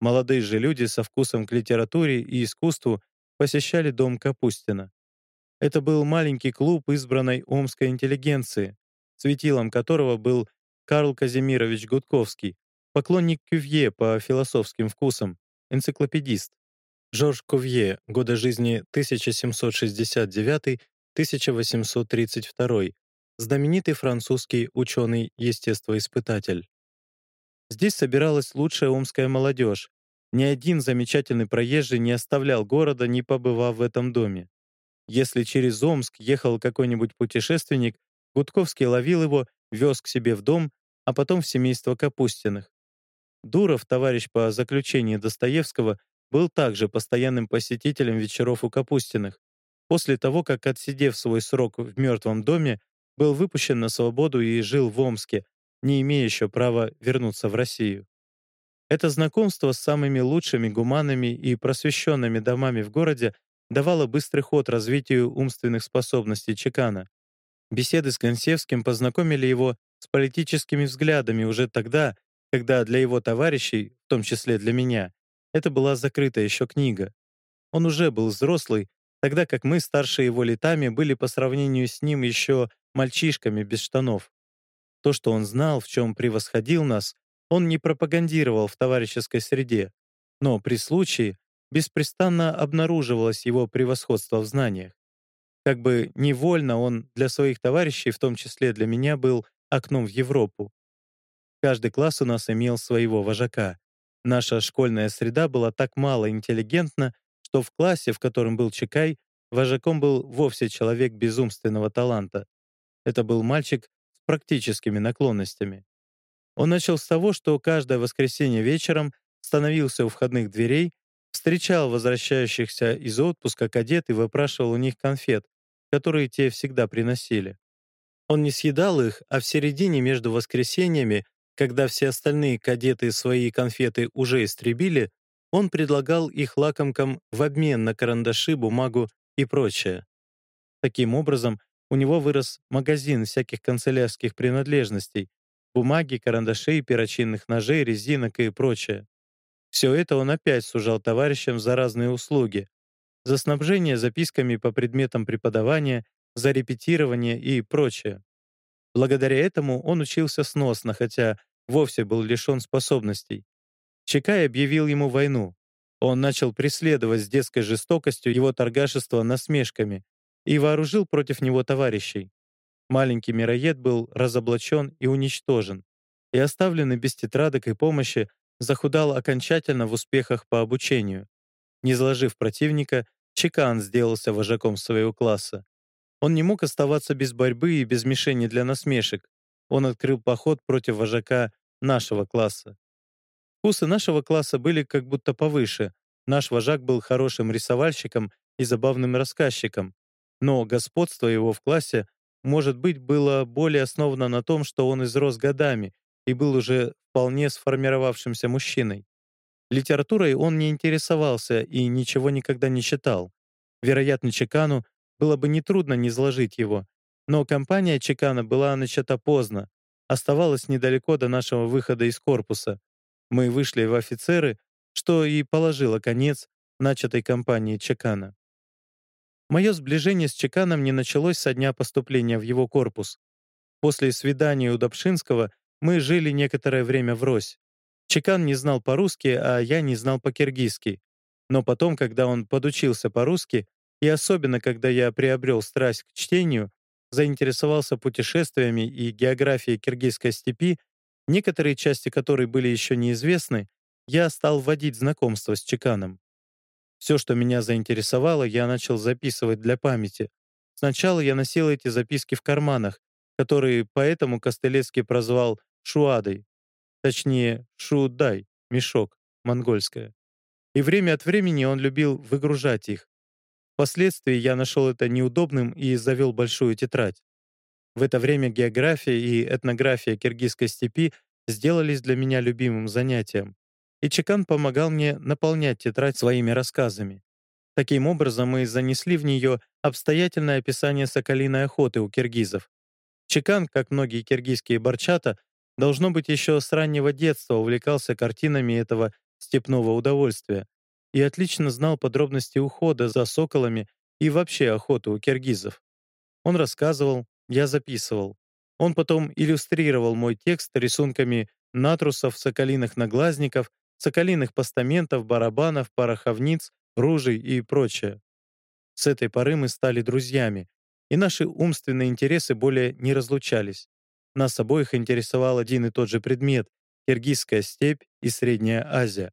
Молодые же люди со вкусом к литературе и искусству посещали дом Капустина. Это был маленький клуб избранной омской интеллигенции, светилом которого был Карл Казимирович Гудковский, поклонник Кювье по философским вкусам, энциклопедист. Жорж Кувье, годы жизни 1769-1832, знаменитый французский ученый-естествоиспытатель. Здесь собиралась лучшая омская молодежь. Ни один замечательный проезжий не оставлял города, не побывав в этом доме. Если через Омск ехал какой-нибудь путешественник, Гудковский ловил его, вез к себе в дом, а потом в семейство Капустиных. Дуров, товарищ по заключению Достоевского, был также постоянным посетителем вечеров у Капустиных. После того, как, отсидев свой срок в мертвом доме, был выпущен на свободу и жил в Омске, не имея еще права вернуться в Россию. Это знакомство с самыми лучшими гуманными и просвещенными домами в городе давало быстрый ход развитию умственных способностей Чекана. Беседы с Гонсевским познакомили его с политическими взглядами уже тогда, когда для его товарищей, в том числе для меня, это была закрытая еще книга. Он уже был взрослый, тогда как мы, старше его летами, были по сравнению с ним еще мальчишками без штанов. То, что он знал, в чем превосходил нас, он не пропагандировал в товарищеской среде, но при случае беспрестанно обнаруживалось его превосходство в знаниях. Как бы невольно он для своих товарищей, в том числе для меня, был окном в Европу. Каждый класс у нас имел своего вожака. Наша школьная среда была так мало интеллигентна, что в классе, в котором был Чекай, вожаком был вовсе человек безумственного таланта. Это был мальчик практическими наклонностями. Он начал с того, что каждое воскресенье вечером становился у входных дверей, встречал возвращающихся из отпуска кадет и выпрашивал у них конфет, которые те всегда приносили. Он не съедал их, а в середине между воскресеньями, когда все остальные кадеты свои конфеты уже истребили, он предлагал их лакомкам в обмен на карандаши, бумагу и прочее. Таким образом, у него вырос магазин всяких канцелярских принадлежностей, бумаги, карандашей, перочинных ножей, резинок и прочее. Все это он опять сужал товарищам за разные услуги, за снабжение записками по предметам преподавания, за репетирование и прочее. Благодаря этому он учился сносно, хотя вовсе был лишен способностей. Чекай объявил ему войну. Он начал преследовать с детской жестокостью его торгашество насмешками и вооружил против него товарищей. Маленький мироед был разоблачен и уничтожен, и оставленный без тетрадок и помощи захудал окончательно в успехах по обучению. Не заложив противника, Чекан сделался вожаком своего класса. Он не мог оставаться без борьбы и без мишени для насмешек. Он открыл поход против вожака нашего класса. Вкусы нашего класса были как будто повыше. Наш вожак был хорошим рисовальщиком и забавным рассказчиком. Но господство его в классе, может быть, было более основано на том, что он изрос годами и был уже вполне сформировавшимся мужчиной. Литературой он не интересовался и ничего никогда не читал. Вероятно, Чекану было бы нетрудно не изложить его, но кампания Чекана была начата поздно, оставалась недалеко до нашего выхода из корпуса. Мы вышли в офицеры, что и положило конец начатой кампании Чекана. Мое сближение с Чеканом не началось со дня поступления в его корпус. После свидания у Добшинского мы жили некоторое время врозь. Чекан не знал по-русски, а я не знал по-киргизски. Но потом, когда он подучился по-русски, и особенно когда я приобрел страсть к чтению, заинтересовался путешествиями и географией киргизской степи, некоторые части которой были еще неизвестны, я стал вводить знакомство с Чеканом. Все, что меня заинтересовало, я начал записывать для памяти. Сначала я носил эти записки в карманах, которые поэтому Костелецкий прозвал «шуадой», точнее «шудай», мешок, монгольское. И время от времени он любил выгружать их. Впоследствии я нашел это неудобным и завел большую тетрадь. В это время география и этнография киргизской степи сделались для меня любимым занятием, и Чекан помогал мне наполнять тетрадь своими рассказами. Таким образом, мы занесли в нее обстоятельное описание соколиной охоты у киргизов. Чекан, как многие киргизские барчата, должно быть, еще с раннего детства увлекался картинами этого степного удовольствия и отлично знал подробности ухода за соколами и вообще охоту у киргизов. Он рассказывал, я записывал. Он потом иллюстрировал мой текст рисунками натрусов, соколиных наглазников, соколиных постаментов, барабанов, пороховниц, ружей и прочее. С этой поры мы стали друзьями, и наши умственные интересы более не разлучались. Нас обоих интересовал один и тот же предмет — Киргизская степь и Средняя Азия.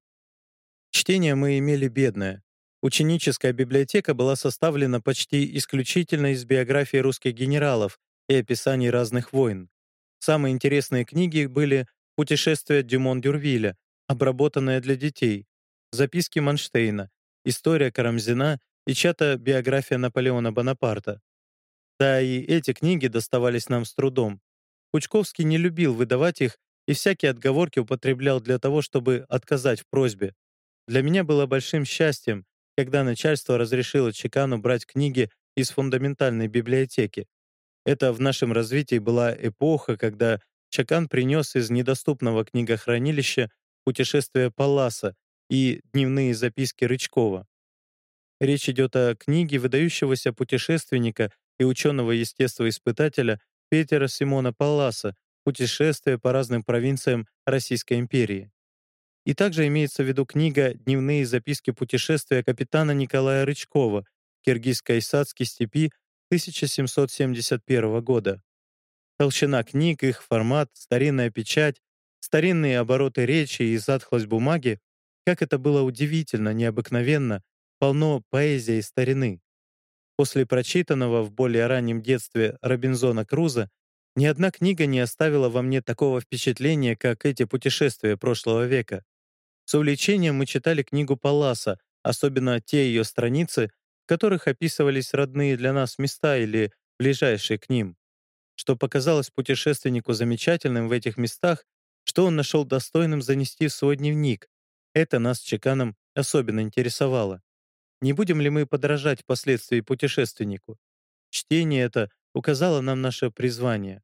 Чтение мы имели бедное. Ученическая библиотека была составлена почти исключительно из биографий русских генералов и описаний разных войн. Самые интересные книги были «Путешествие Дюмон-Дюрвиля», обработанное для детей, записки Манштейна, история Карамзина и чья-то биография Наполеона Бонапарта. Да и эти книги доставались нам с трудом. Пучковский не любил выдавать их и всякие отговорки употреблял для того, чтобы отказать в просьбе. Для меня было большим счастьем, когда начальство разрешило Чекану брать книги из фундаментальной библиотеки. Это в нашем развитии была эпоха, когда Чакан принес из недоступного книгохранилища «Путешествие Палласа» и «Дневные записки Рычкова». Речь идет о книге выдающегося путешественника и ученого-естествоиспытателя Петера Симона Палласа «Путешествие по разным провинциям Российской империи». И также имеется в виду книга «Дневные записки путешествия капитана Николая Рычкова Киргизско-Исадской степи 1771 года». Толщина книг, их формат, старинная печать, старинные обороты речи и затхлость бумаги, как это было удивительно, необыкновенно, полно поэзии старины. После прочитанного в более раннем детстве Робинзона Круза ни одна книга не оставила во мне такого впечатления, как эти путешествия прошлого века. С увлечением мы читали книгу Паласа, особенно те ее страницы, в которых описывались родные для нас места или ближайшие к ним. Что показалось путешественнику замечательным в этих местах, что он нашел достойным занести в свой дневник. Это нас с Чеканом особенно интересовало. Не будем ли мы подражать впоследствии путешественнику? Чтение это указало нам наше призвание.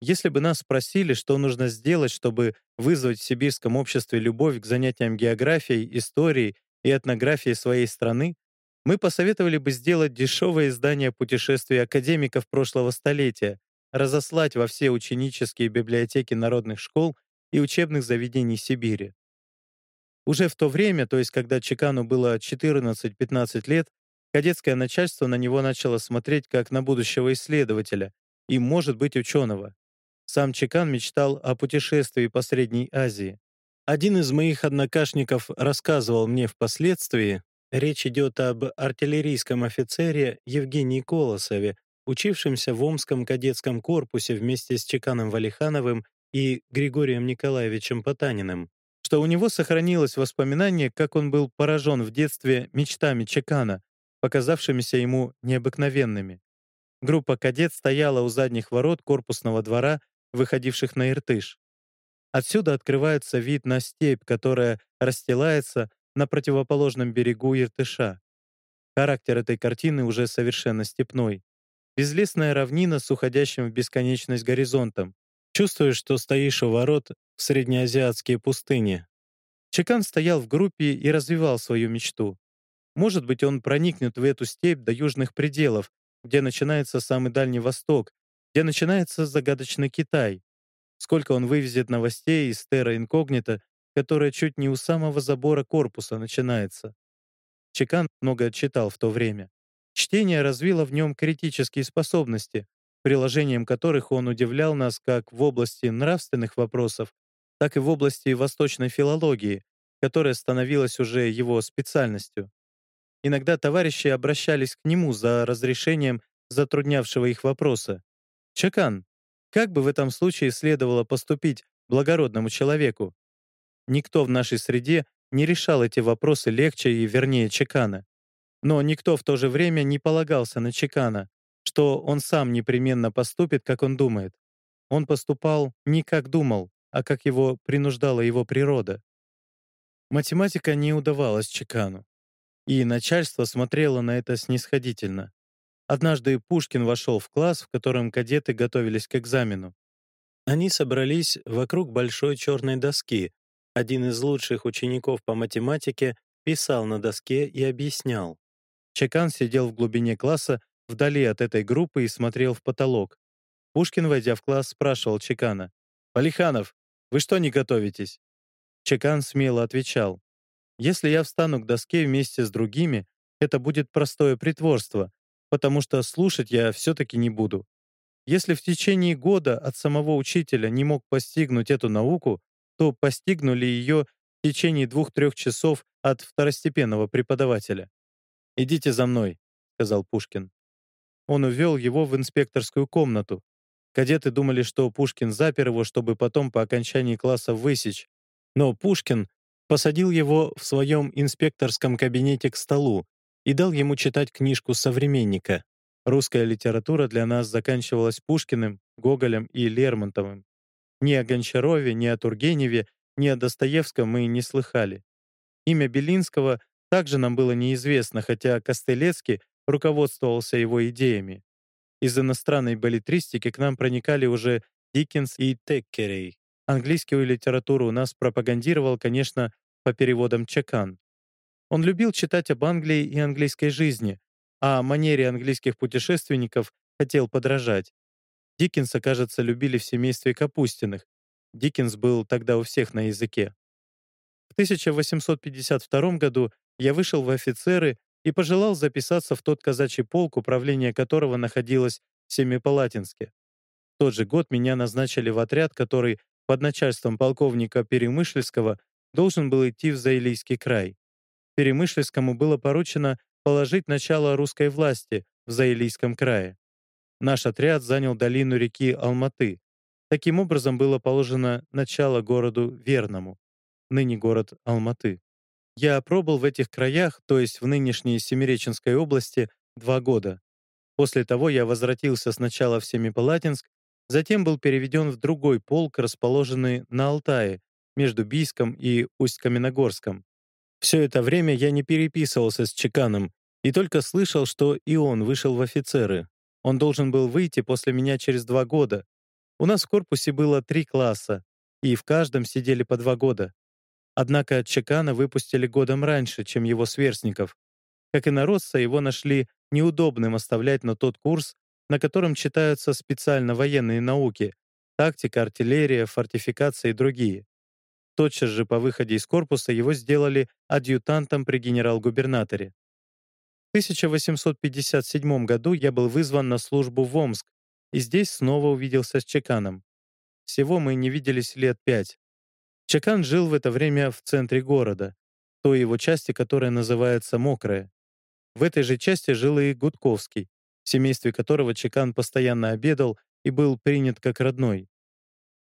Если бы нас спросили, что нужно сделать, чтобы вызвать в сибирском обществе любовь к занятиям географией, историей и этнографией своей страны, мы посоветовали бы сделать дешевое издание путешествий академиков прошлого столетия, разослать во все ученические библиотеки народных школ и учебных заведений Сибири. Уже в то время, то есть когда Чекану было 14-15 лет, кадетское начальство на него начало смотреть как на будущего исследователя и, может быть, ученого. Сам Чекан мечтал о путешествии по Средней Азии. Один из моих однокашников рассказывал мне впоследствии, речь идет об артиллерийском офицере Евгении Колосове, учившемся в Омском кадетском корпусе вместе с Чеканом Валихановым и Григорием Николаевичем Потаниным что у него сохранилось воспоминание, как он был поражен в детстве мечтами Чекана, показавшимися ему необыкновенными. Группа кадет стояла у задних ворот корпусного двора, выходивших на Иртыш. Отсюда открывается вид на степь, которая расстилается на противоположном берегу Иртыша. Характер этой картины уже совершенно степной. Безлесная равнина с уходящим в бесконечность горизонтом. Чувствуешь, что стоишь у ворот в среднеазиатские пустыни. Чекан стоял в группе и развивал свою мечту. Может быть, он проникнет в эту степь до южных пределов, где начинается самый Дальний Восток, где начинается загадочный Китай. Сколько он вывезет новостей из Терра Инкогнита, которая чуть не у самого забора корпуса начинается. Чекан много читал в то время. Чтение развило в нем критические способности, приложением которых он удивлял нас как в области нравственных вопросов, так и в области восточной филологии, которая становилась уже его специальностью. Иногда товарищи обращались к нему за разрешением затруднявшего их вопроса. «Чакан, как бы в этом случае следовало поступить благородному человеку?» Никто в нашей среде не решал эти вопросы легче и вернее Чекана. Но никто в то же время не полагался на Чекана, что он сам непременно поступит, как он думает. Он поступал не как думал, а как его принуждала его природа. Математика не удавалась Чекану, и начальство смотрело на это снисходительно. Однажды Пушкин вошел в класс, в котором кадеты готовились к экзамену. Они собрались вокруг большой черной доски. Один из лучших учеников по математике писал на доске и объяснял. Чекан сидел в глубине класса вдали от этой группы и смотрел в потолок. Пушкин, войдя в класс, спрашивал Чекана. «Полиханов, вы что не готовитесь?» Чекан смело отвечал. «Если я встану к доске вместе с другими, это будет простое притворство, потому что слушать я все-таки не буду. Если в течение года от самого учителя не мог постигнуть эту науку, то постигнули ее в течение двух-трех часов от второстепенного преподавателя. «Идите за мной», — сказал Пушкин. Он увел его в инспекторскую комнату. Кадеты думали, что Пушкин запер его, чтобы потом по окончании класса высечь. Но Пушкин посадил его в своем инспекторском кабинете к столу и дал ему читать книжку современника. Русская литература для нас заканчивалась Пушкиным, Гоголем и Лермонтовым. Ни о Гончарове, ни о Тургеневе, ни о Достоевском мы не слыхали. Имя Белинского также нам было неизвестно, хотя Костелецкий руководствовался его идеями. Из иностранной балетристики к нам проникали уже Диккенс и Теккерей. Английскую литературу у нас пропагандировал, конечно, по переводам Чекан. Он любил читать об Англии и английской жизни, а манере английских путешественников хотел подражать. Диккенса, кажется, любили в семействе Капустиных. Диккенс был тогда у всех на языке. 1852 году я вышел в офицеры и пожелал записаться в тот казачий полк, управление которого находилось в Семипалатинске. В тот же год меня назначили в отряд, который под начальством полковника Перемышльского должен был идти в Заилийский край. Перемышльскому было поручено положить начало русской власти в Заилийском крае. Наш отряд занял долину реки Алматы. Таким образом было положено начало городу Верному, ныне город Алматы. Я пробыл в этих краях, то есть в нынешней Семиреченской области, два года. После того я возвратился сначала в Семипалатинск, затем был переведен в другой полк, расположенный на Алтае, между Бийском и Усть-Каменогорском. Все это время я не переписывался с Чеканом и только слышал, что и он вышел в офицеры. Он должен был выйти после меня через два года. У нас в корпусе было три класса, и в каждом сидели по два года. Однако Чекана выпустили годом раньше, чем его сверстников. Как и народца, его нашли неудобным оставлять на тот курс, на котором читаются специально военные науки — тактика, артиллерия, фортификация и другие. Тотчас же по выходе из корпуса его сделали адъютантом при генерал-губернаторе. В 1857 году я был вызван на службу в Омск, и здесь снова увиделся с Чеканом. Всего мы не виделись лет пять. Чекан жил в это время в центре города, той его части, которая называется Мокрая. В этой же части жил и Гудковский, в семействе которого Чекан постоянно обедал и был принят как родной.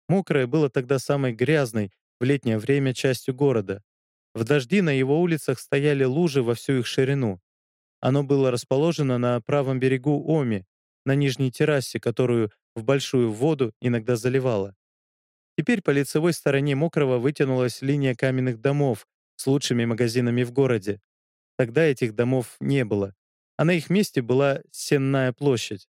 Мокрая было тогда самой грязной в летнее время частью города. В дожди на его улицах стояли лужи во всю их ширину. Оно было расположено на правом берегу Оми, на нижней террасе, которую в большую воду иногда заливало. Теперь по лицевой стороне Мокрого вытянулась линия каменных домов с лучшими магазинами в городе. Тогда этих домов не было, а на их месте была Сенная площадь.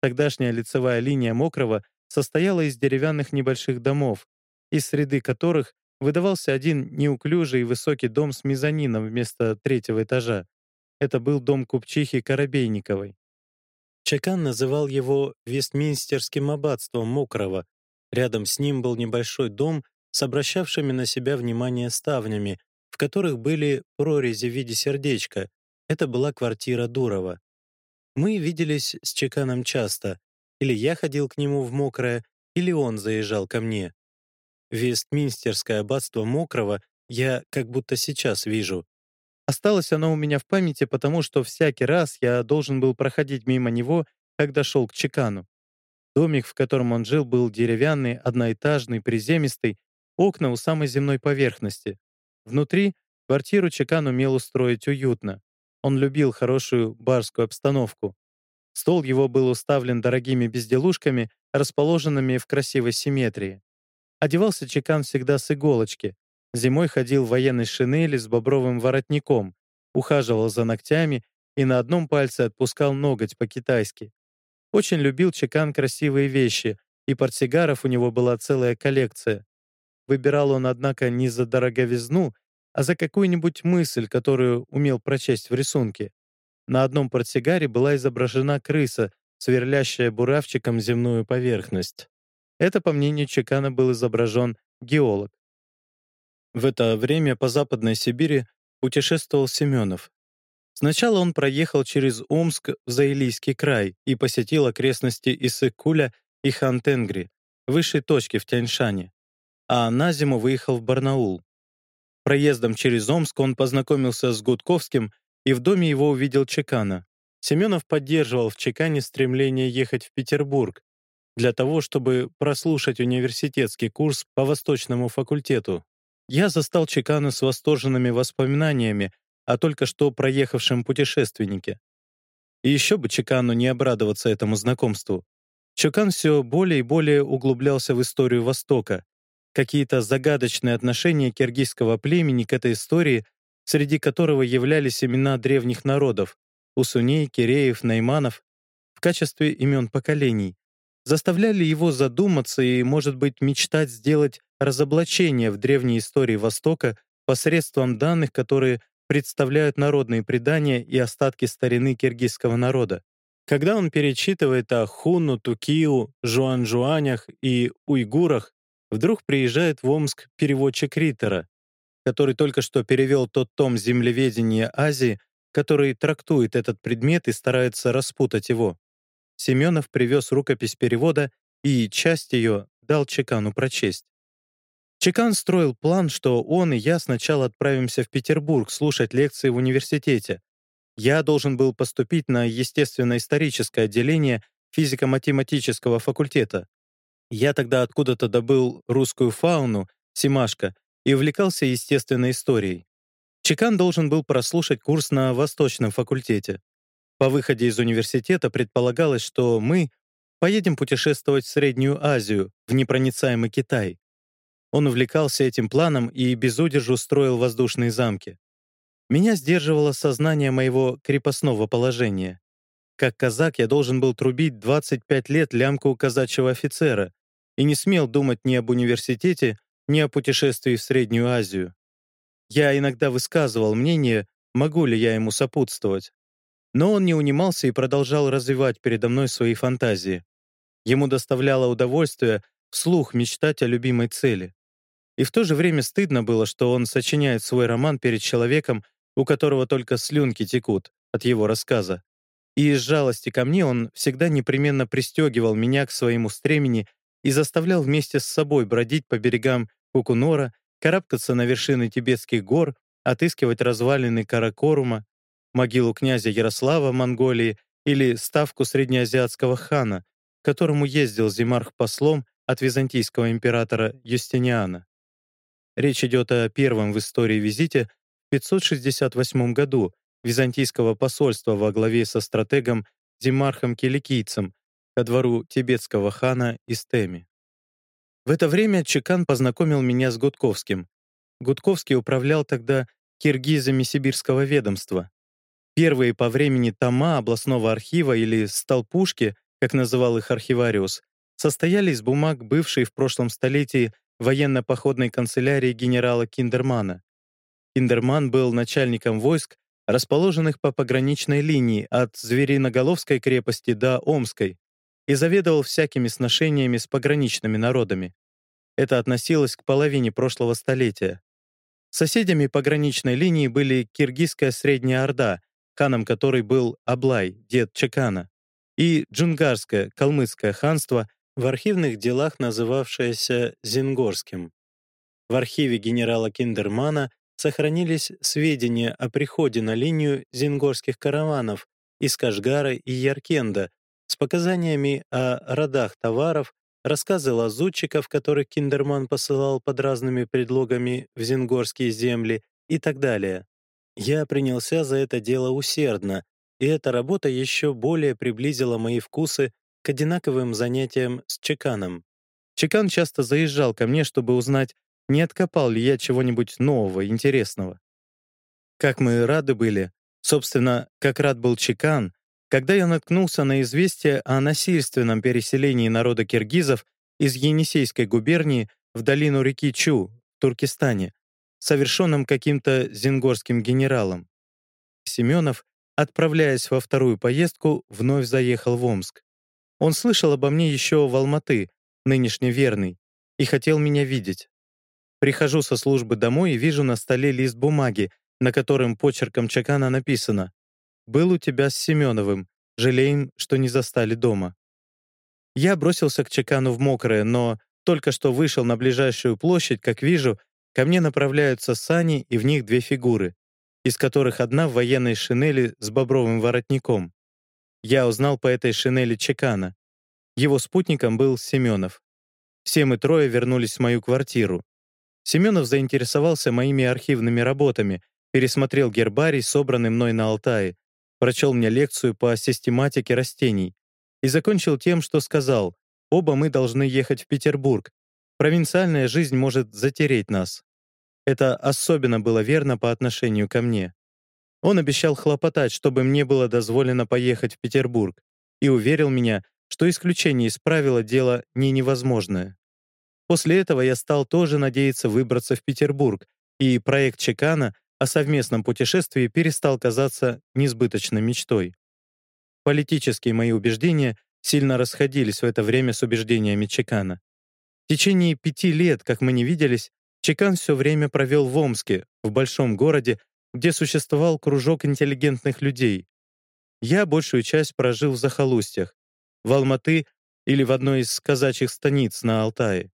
Тогдашняя лицевая линия Мокрого состояла из деревянных небольших домов, из среды которых выдавался один неуклюжий и высокий дом с мезонином вместо третьего этажа. Это был дом купчихи Коробейниковой. Чекан называл его Вестминстерским аббатством Мокрого, Рядом с ним был небольшой дом с обращавшими на себя внимание ставнями, в которых были прорези в виде сердечка. Это была квартира Дурова. Мы виделись с Чеканом часто. Или я ходил к нему в Мокрое, или он заезжал ко мне. Вестминстерское аббатство Мокрого я как будто сейчас вижу. Осталось оно у меня в памяти, потому что всякий раз я должен был проходить мимо него, когда шел к Чекану. Домик, в котором он жил, был деревянный, одноэтажный, приземистый, окна у самой земной поверхности. Внутри квартиру Чекан умел устроить уютно. Он любил хорошую барскую обстановку. Стол его был уставлен дорогими безделушками, расположенными в красивой симметрии. Одевался Чекан всегда с иголочки. Зимой ходил в военной шинели с бобровым воротником, ухаживал за ногтями и на одном пальце отпускал ноготь по-китайски. Очень любил Чекан красивые вещи, и портсигаров у него была целая коллекция. Выбирал он, однако, не за дороговизну, а за какую-нибудь мысль, которую умел прочесть в рисунке. На одном портсигаре была изображена крыса, сверлящая буравчиком земную поверхность. Это, по мнению Чекана, был изображен геолог. В это время по Западной Сибири путешествовал Семенов, Сначала он проехал через Омск в Заилийский край и посетил окрестности Иссык-Куля и Хантенгри, высшей точки в Тяньшане, а на зиму выехал в Барнаул. Проездом через Омск он познакомился с Гудковским и в доме его увидел Чекана. Семенов поддерживал в Чекане стремление ехать в Петербург для того, чтобы прослушать университетский курс по Восточному факультету. Я застал Чекана с восторженными воспоминаниями о только что проехавшем путешественнике. И еще бы Чекану не обрадоваться этому знакомству. Чекан все более и более углублялся в историю Востока. Какие-то загадочные отношения киргизского племени к этой истории, среди которого являлись имена древних народов — Усуней, Киреев, Найманов, в качестве имен поколений, заставляли его задуматься и, может быть, мечтать сделать разоблачение в древней истории Востока посредством данных, которые представляют народные предания и остатки старины киргизского народа. Когда он перечитывает о Хуну, Тукиу, Жуан-Жуанях и уйгурах, вдруг приезжает в Омск переводчик Риттера. который только что перевел тот том землеведения Азии, который трактует этот предмет и старается распутать его. Семенов привез рукопись перевода и часть ее дал Чекану прочесть. Чекан строил план, что он и я сначала отправимся в Петербург слушать лекции в университете. Я должен был поступить на естественно-историческое отделение физико-математического факультета. Я тогда откуда-то добыл русскую фауну, Симашко, и увлекался естественной историей. Чекан должен был прослушать курс на Восточном факультете. По выходе из университета предполагалось, что мы поедем путешествовать в Среднюю Азию, в непроницаемый Китай. Он увлекался этим планом и без строил воздушные замки. Меня сдерживало сознание моего крепостного положения. Как казак я должен был трубить 25 лет лямку казачьего офицера и не смел думать ни об университете, ни о путешествии в Среднюю Азию. Я иногда высказывал мнение, могу ли я ему сопутствовать. Но он не унимался и продолжал развивать передо мной свои фантазии. Ему доставляло удовольствие вслух мечтать о любимой цели. И в то же время стыдно было, что он сочиняет свой роман перед человеком, у которого только слюнки текут от его рассказа. И из жалости ко мне он всегда непременно пристегивал меня к своему стремени и заставлял вместе с собой бродить по берегам Кукунора, карабкаться на вершины тибетских гор, отыскивать развалины Каракорума, могилу князя Ярослава Монголии или ставку среднеазиатского хана, к которому ездил Зимарх послом от византийского императора Юстиниана. Речь идет о первом в истории визите в 568 году византийского посольства во главе со стратегом Димархом Киликийцем ко двору тибетского хана Истеми. В это время Чекан познакомил меня с Гудковским. Гудковский управлял тогда киргизами сибирского ведомства. Первые по времени тома областного архива или «столпушки», как называл их архивариус, состояли из бумаг бывшей в прошлом столетии военно-походной канцелярии генерала Киндермана. Киндерман был начальником войск, расположенных по пограничной линии от Звериноголовской крепости до Омской, и заведовал всякими сношениями с пограничными народами. Это относилось к половине прошлого столетия. Соседями пограничной линии были Киргизская Средняя Орда, ханом которой был Аблай, дед Чекана, и Джунгарское, калмыцкое ханство, в архивных делах называвшееся Зингорским. В архиве генерала Киндермана сохранились сведения о приходе на линию зингорских караванов из Кашгара и Яркенда с показаниями о родах товаров, рассказы лазутчиков, которых Киндерман посылал под разными предлогами в зингорские земли и так далее. Я принялся за это дело усердно, и эта работа еще более приблизила мои вкусы к одинаковым занятиям с Чеканом. Чекан часто заезжал ко мне, чтобы узнать, не откопал ли я чего-нибудь нового, интересного. Как мы рады были, собственно, как рад был Чекан, когда я наткнулся на известие о насильственном переселении народа киргизов из Енисейской губернии в долину реки Чу, в Туркестане, совершенном каким-то зингорским генералом. Семенов, отправляясь во вторую поездку, вновь заехал в Омск. Он слышал обо мне еще в Алматы, нынешне верный, и хотел меня видеть. Прихожу со службы домой и вижу на столе лист бумаги, на котором почерком Чакана написано «Был у тебя с Семеновым, жалеем, что не застали дома». Я бросился к Чакану в мокрое, но только что вышел на ближайшую площадь, как вижу, ко мне направляются сани и в них две фигуры, из которых одна в военной шинели с бобровым воротником. Я узнал по этой шинели Чекана. Его спутником был Семенов. Все мы трое вернулись в мою квартиру. Семенов заинтересовался моими архивными работами, пересмотрел гербарий, собранный мной на Алтае, прочел мне лекцию по систематике растений и закончил тем, что сказал, оба мы должны ехать в Петербург. Провинциальная жизнь может затереть нас. Это особенно было верно по отношению ко мне. Он обещал хлопотать, чтобы мне было дозволено поехать в Петербург, и уверил меня, что исключение из правила дело не невозможное. После этого я стал тоже надеяться выбраться в Петербург, и проект Чекана о совместном путешествии перестал казаться несбыточной мечтой. Политические мои убеждения сильно расходились в это время с убеждениями Чекана. В течение пяти лет, как мы не виделись, Чекан все время провел в Омске, в большом городе, где существовал кружок интеллигентных людей. Я большую часть прожил в захолустьях, в Алматы или в одной из казачьих станиц на Алтае.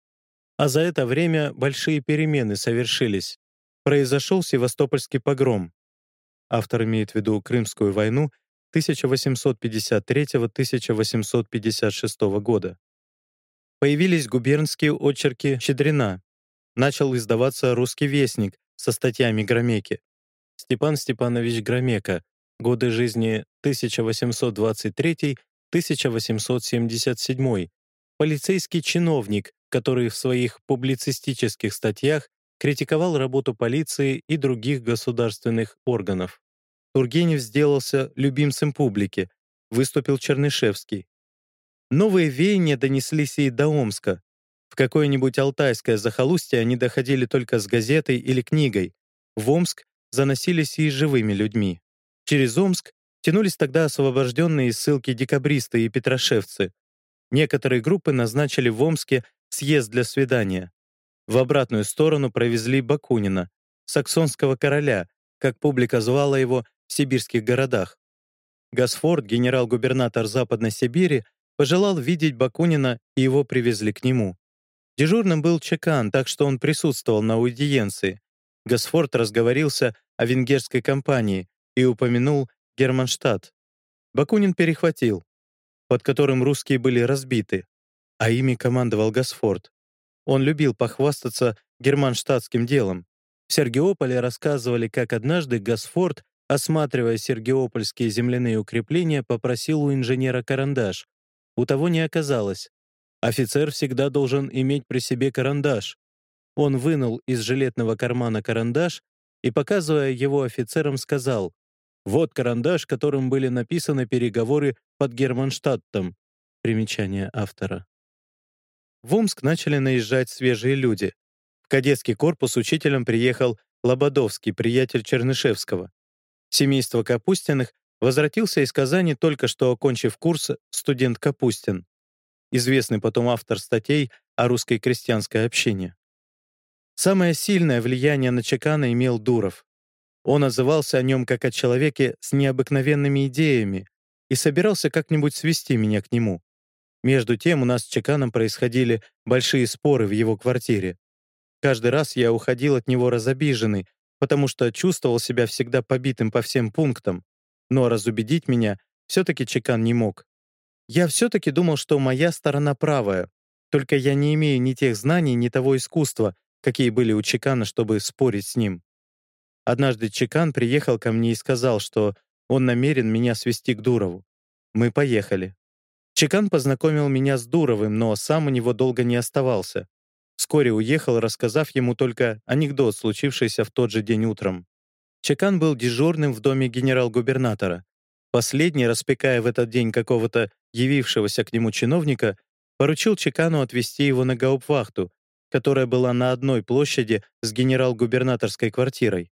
А за это время большие перемены совершились. Произошел Севастопольский погром. Автор имеет в виду Крымскую войну 1853-1856 года. Появились губернские очерки Щедрина. Начал издаваться «Русский вестник» со статьями Громеки. Степан Степанович Громека. Годы жизни 1823-1877. Полицейский чиновник, который в своих публицистических статьях критиковал работу полиции и других государственных органов. Тургенев сделался любимцем публики, выступил Чернышевский. Новые веяния донеслись и до Омска. В какое-нибудь алтайское захолустье они доходили только с газетой или книгой. В Омск заносились и живыми людьми. Через Омск тянулись тогда освобожденные из ссылки декабристы и петрошевцы. Некоторые группы назначили в Омске съезд для свидания. В обратную сторону провезли Бакунина, саксонского короля, как публика звала его в сибирских городах. Гасфорд, генерал-губернатор Западной Сибири, пожелал видеть Бакунина, и его привезли к нему. Дежурным был Чекан, так что он присутствовал на аудиенции. Гасфорд разговорился о венгерской кампании и упомянул Германштадт. Бакунин перехватил, под которым русские были разбиты, а ими командовал Гасфорд. Он любил похвастаться германштадтским делом. В Сергиополе рассказывали, как однажды Гасфорд, осматривая сергиопольские земляные укрепления, попросил у инженера карандаш. У того не оказалось. Офицер всегда должен иметь при себе карандаш. Он вынул из жилетного кармана карандаш и, показывая его офицерам, сказал, «Вот карандаш, которым были написаны переговоры под Германштадтом». Примечание автора. В Омск начали наезжать свежие люди. В кадетский корпус учителем приехал Лободовский, приятель Чернышевского. Семейство Капустиных возвратился из Казани только что окончив курс студент Капустин, известный потом автор статей о русской крестьянской общине. Самое сильное влияние на Чекана имел Дуров. Он отзывался о нем как о человеке с необыкновенными идеями и собирался как-нибудь свести меня к нему. Между тем у нас с Чеканом происходили большие споры в его квартире. Каждый раз я уходил от него разобиженный, потому что чувствовал себя всегда побитым по всем пунктам. Но разубедить меня все-таки Чекан не мог. Я все-таки думал, что моя сторона правая, только я не имею ни тех знаний, ни того искусства, какие были у Чекана, чтобы спорить с ним. Однажды Чекан приехал ко мне и сказал, что он намерен меня свести к Дурову. Мы поехали. Чекан познакомил меня с Дуровым, но сам у него долго не оставался. Вскоре уехал, рассказав ему только анекдот, случившийся в тот же день утром. Чекан был дежурным в доме генерал-губернатора. Последний, распекая в этот день какого-то явившегося к нему чиновника, поручил Чекану отвезти его на гауптвахту, которая была на одной площади с генерал-губернаторской квартирой.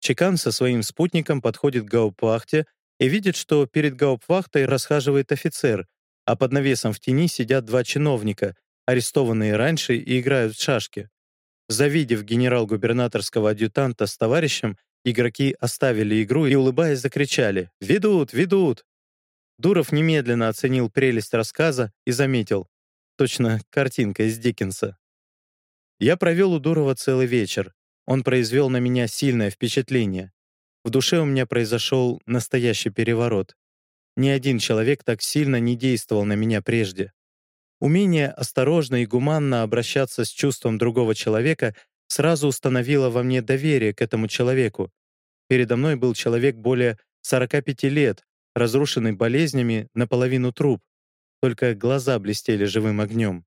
Чекан со своим спутником подходит к гауптвахте и видит, что перед гауптвахтой расхаживает офицер, а под навесом в тени сидят два чиновника, арестованные раньше и играют в шашки. Завидев генерал-губернаторского адъютанта с товарищем, игроки оставили игру и, улыбаясь, закричали «Ведут! Ведут!». Дуров немедленно оценил прелесть рассказа и заметил точно картинка из Диккенса. Я провел у Дурова целый вечер. Он произвел на меня сильное впечатление. В душе у меня произошел настоящий переворот. Ни один человек так сильно не действовал на меня прежде. Умение осторожно и гуманно обращаться с чувством другого человека сразу установило во мне доверие к этому человеку. Передо мной был человек более 45 лет, разрушенный болезнями, наполовину труп. Только глаза блестели живым огнем.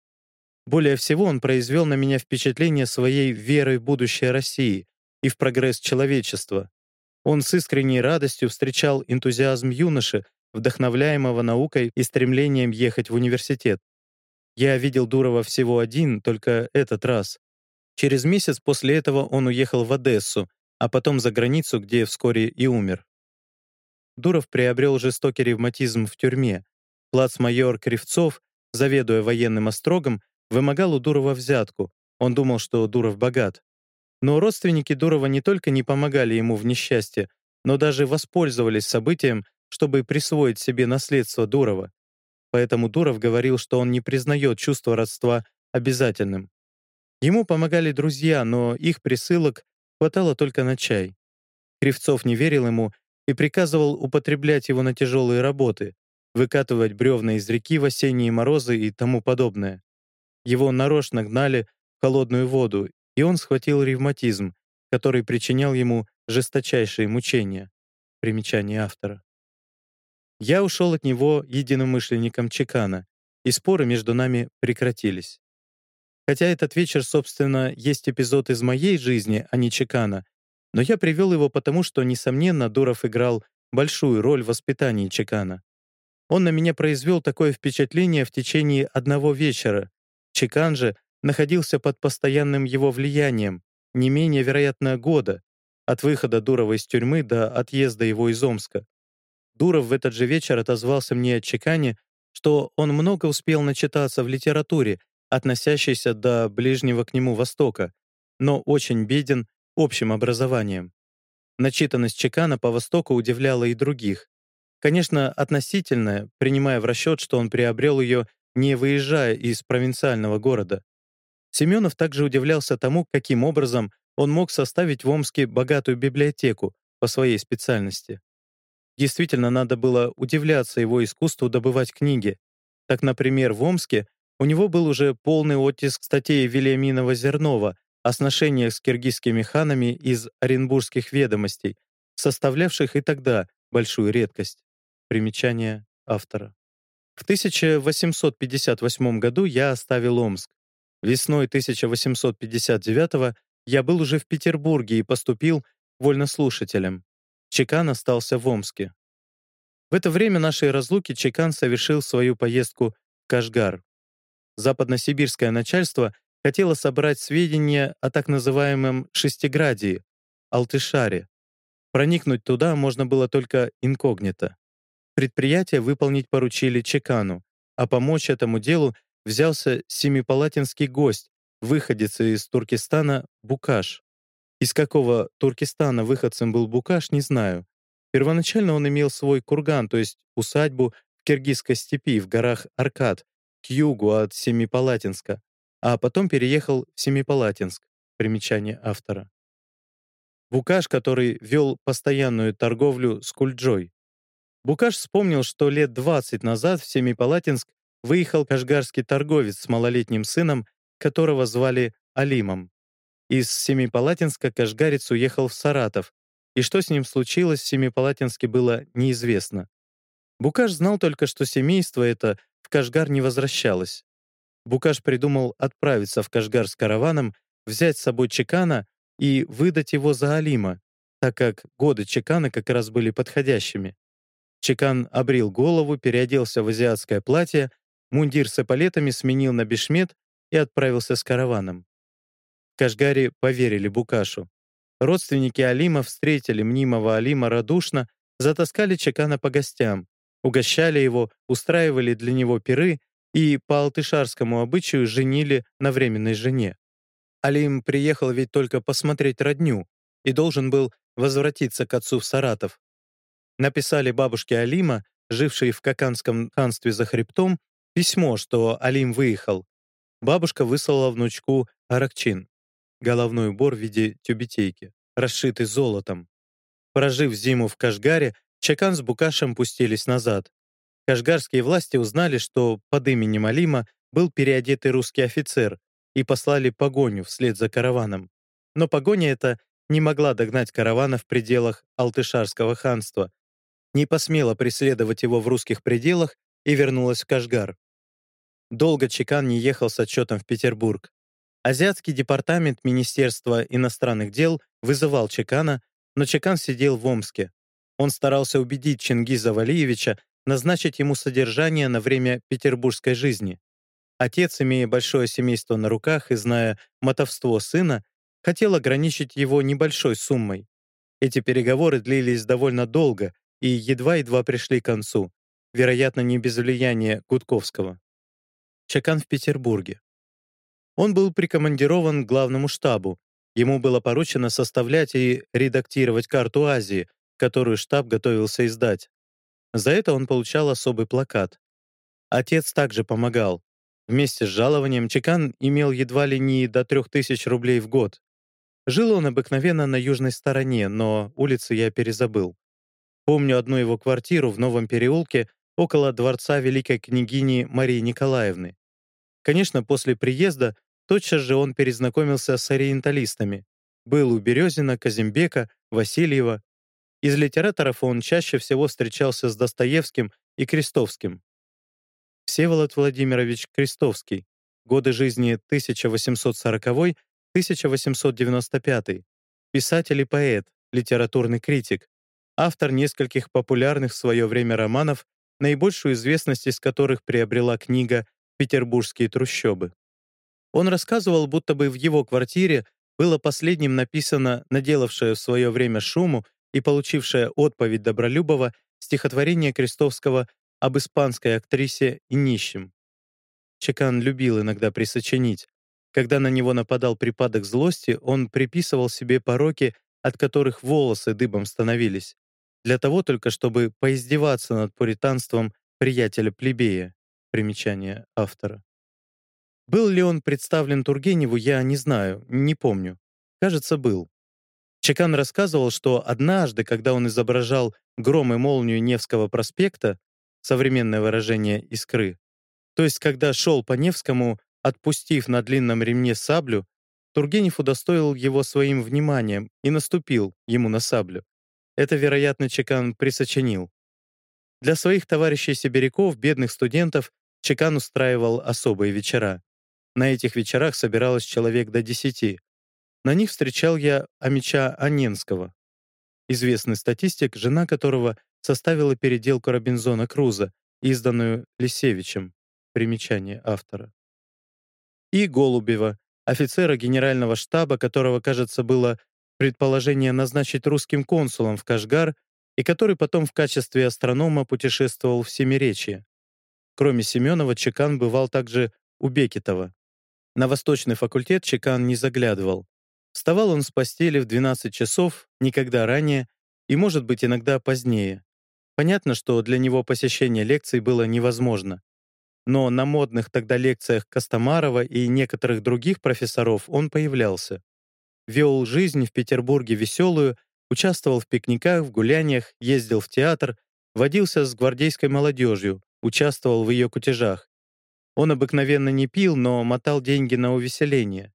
Более всего он произвел на меня впечатление своей верой в будущее России и в прогресс человечества. Он с искренней радостью встречал энтузиазм юноши, вдохновляемого наукой и стремлением ехать в университет. Я видел Дурова всего один, только этот раз. Через месяц после этого он уехал в Одессу, а потом за границу, где вскоре и умер. Дуров приобрел жестокий ревматизм в тюрьме. Плацмайор Кривцов, заведуя военным острогом, вымогал у Дурова взятку. Он думал, что Дуров богат. Но родственники Дурова не только не помогали ему в несчастье, но даже воспользовались событием, чтобы присвоить себе наследство Дурова. Поэтому Дуров говорил, что он не признает чувство родства обязательным. Ему помогали друзья, но их присылок хватало только на чай. Кривцов не верил ему и приказывал употреблять его на тяжелые работы, выкатывать бревна из реки в осенние морозы и тому подобное. Его нарочно гнали в холодную воду, и он схватил ревматизм, который причинял ему жесточайшие мучения. Примечание автора. Я ушел от него единомышленником Чекана, и споры между нами прекратились. Хотя этот вечер, собственно, есть эпизод из моей жизни, а не Чекана, но я привел его потому, что, несомненно, Дуров играл большую роль в воспитании Чекана. Он на меня произвел такое впечатление в течение одного вечера. Чекан же находился под постоянным его влиянием, не менее, вероятно, года, от выхода Дурова из тюрьмы до отъезда его из Омска. Дуров в этот же вечер отозвался мне о Чекане, что он много успел начитаться в литературе, относящейся до ближнего к нему Востока, но очень беден общим образованием. Начитанность Чекана по Востоку удивляла и других. Конечно, относительная, принимая в расчет, что он приобрел ее, не выезжая из провинциального города. Семенов также удивлялся тому, каким образом он мог составить в Омске богатую библиотеку по своей специальности. Действительно, надо было удивляться его искусству добывать книги. Так, например, в Омске у него был уже полный оттиск статей Вильяминова-Зернова о сношениях с киргизскими ханами из Оренбургских ведомостей, составлявших и тогда большую редкость. Примечание автора. В 1858 году я оставил Омск. Весной 1859 я был уже в Петербурге и поступил вольнослушателем. Чекан остался в Омске. В это время нашей разлуки Чекан совершил свою поездку в Кашгар. Западносибирское начальство хотело собрать сведения о так называемом «шестиградии» — Алтышаре. Проникнуть туда можно было только инкогнито. Предприятие выполнить поручили Чекану, а помочь этому делу взялся семипалатинский гость, выходец из Туркестана Букаш. Из какого Туркестана выходцем был Букаш, не знаю. Первоначально он имел свой курган, то есть усадьбу в Киргизской степи, в горах Аркад, к югу от Семипалатинска, а потом переехал в Семипалатинск. Примечание автора. Букаш, который вел постоянную торговлю с Кульджой. Букаш вспомнил, что лет 20 назад в Семипалатинск выехал кашгарский торговец с малолетним сыном, которого звали Алимом. Из Семипалатинска кашгарец уехал в Саратов, и что с ним случилось в Семипалатинске было неизвестно. Букаш знал только, что семейство это в Кашгар не возвращалось. Букаш придумал отправиться в Кашгар с караваном, взять с собой Чекана и выдать его за Алима, так как годы Чекана как раз были подходящими. Чекан обрил голову, переоделся в азиатское платье, мундир с эполетами сменил на бешмет и отправился с караваном. В Кашгаре поверили Букашу. Родственники Алима встретили мнимого Алима радушно, затаскали Чекана по гостям, угощали его, устраивали для него пиры и по алтышарскому обычаю женили на временной жене. Алим приехал ведь только посмотреть родню и должен был возвратиться к отцу в Саратов, написали бабушке Алима, жившей в Каканском ханстве за хребтом, письмо, что Алим выехал. Бабушка выслала внучку аракчин, головной убор в виде тюбетейки, расшитый золотом. Прожив зиму в Кашгаре, Чакан с Букашем пустились назад. Кашгарские власти узнали, что под именем Алима был переодетый русский офицер и послали погоню вслед за караваном. Но погоня эта не могла догнать каравана в пределах Алтышарского ханства, не посмела преследовать его в русских пределах и вернулась в Кашгар. Долго Чекан не ехал с отчетом в Петербург. Азиатский департамент Министерства иностранных дел вызывал Чекана, но Чекан сидел в Омске. Он старался убедить Чингиза Валиевича назначить ему содержание на время петербургской жизни. Отец, имея большое семейство на руках и зная мотовство сына, хотел ограничить его небольшой суммой. Эти переговоры длились довольно долго, и едва-едва пришли к концу, вероятно, не без влияния Гудковского. Чакан в Петербурге. Он был прикомандирован к главному штабу, Ему было поручено составлять и редактировать карту Азии, которую штаб готовился издать. За это он получал особый плакат. Отец также помогал. Вместе с жалованием Чекан имел едва ли не до 3000 рублей в год. Жил он обыкновенно на южной стороне, но улицы я перезабыл. Помню одну его квартиру в Новом переулке около дворца великой княгини Марии Николаевны. Конечно, после приезда тотчас же он перезнакомился с ориенталистами. Был у Березина, Казимбека, Васильева. Из литераторов он чаще всего встречался с Достоевским и Крестовским. Всеволод Владимирович Крестовский. Годы жизни 1840-1895. Писатель и поэт, литературный критик. Автор нескольких популярных в свое время романов, наибольшую известность из которых приобрела книга «Петербургские трущобы». Он рассказывал, будто бы в его квартире было последним написано наделавшее в свое время шуму и получившее отповедь Добролюбова стихотворение Крестовского об испанской актрисе и нищем. Чекан любил иногда присочинить. Когда на него нападал припадок злости, он приписывал себе пороки, от которых волосы дыбом становились, для того только, чтобы поиздеваться над пуританством приятеля-плебея. Примечание автора. Был ли он представлен Тургеневу, я не знаю, не помню. Кажется, был. Чекан рассказывал, что однажды, когда он изображал гром и молнию Невского проспекта, современное выражение «искры». То есть, когда шел по Невскому, отпустив на длинном ремне саблю, Тургенев удостоил его своим вниманием и наступил ему на саблю. Это, вероятно, Чекан присочинил. Для своих товарищей-сибиряков, бедных студентов, Чекан устраивал особые вечера. На этих вечерах собиралось человек до десяти. На них встречал я Амича Аненского, известный статистик, жена которого составила переделку Робинзона Круза, изданную Лисевичем. Примечание автора. И Голубева, офицера генерального штаба, которого, кажется, было предположение назначить русским консулом в Кашгар и который потом в качестве астронома путешествовал в Семиречье. Кроме Семенова, Чекан бывал также у Бекетова. На восточный факультет Чекан не заглядывал. Вставал он с постели в 12 часов, никогда ранее, и, может быть, иногда позднее. Понятно, что для него посещение лекций было невозможно. Но на модных тогда лекциях Костомарова и некоторых других профессоров он появлялся. Вел жизнь в Петербурге веселую, участвовал в пикниках, в гуляниях, ездил в театр, водился с гвардейской молодежью, участвовал в ее кутежах. Он обыкновенно не пил, но мотал деньги на увеселение.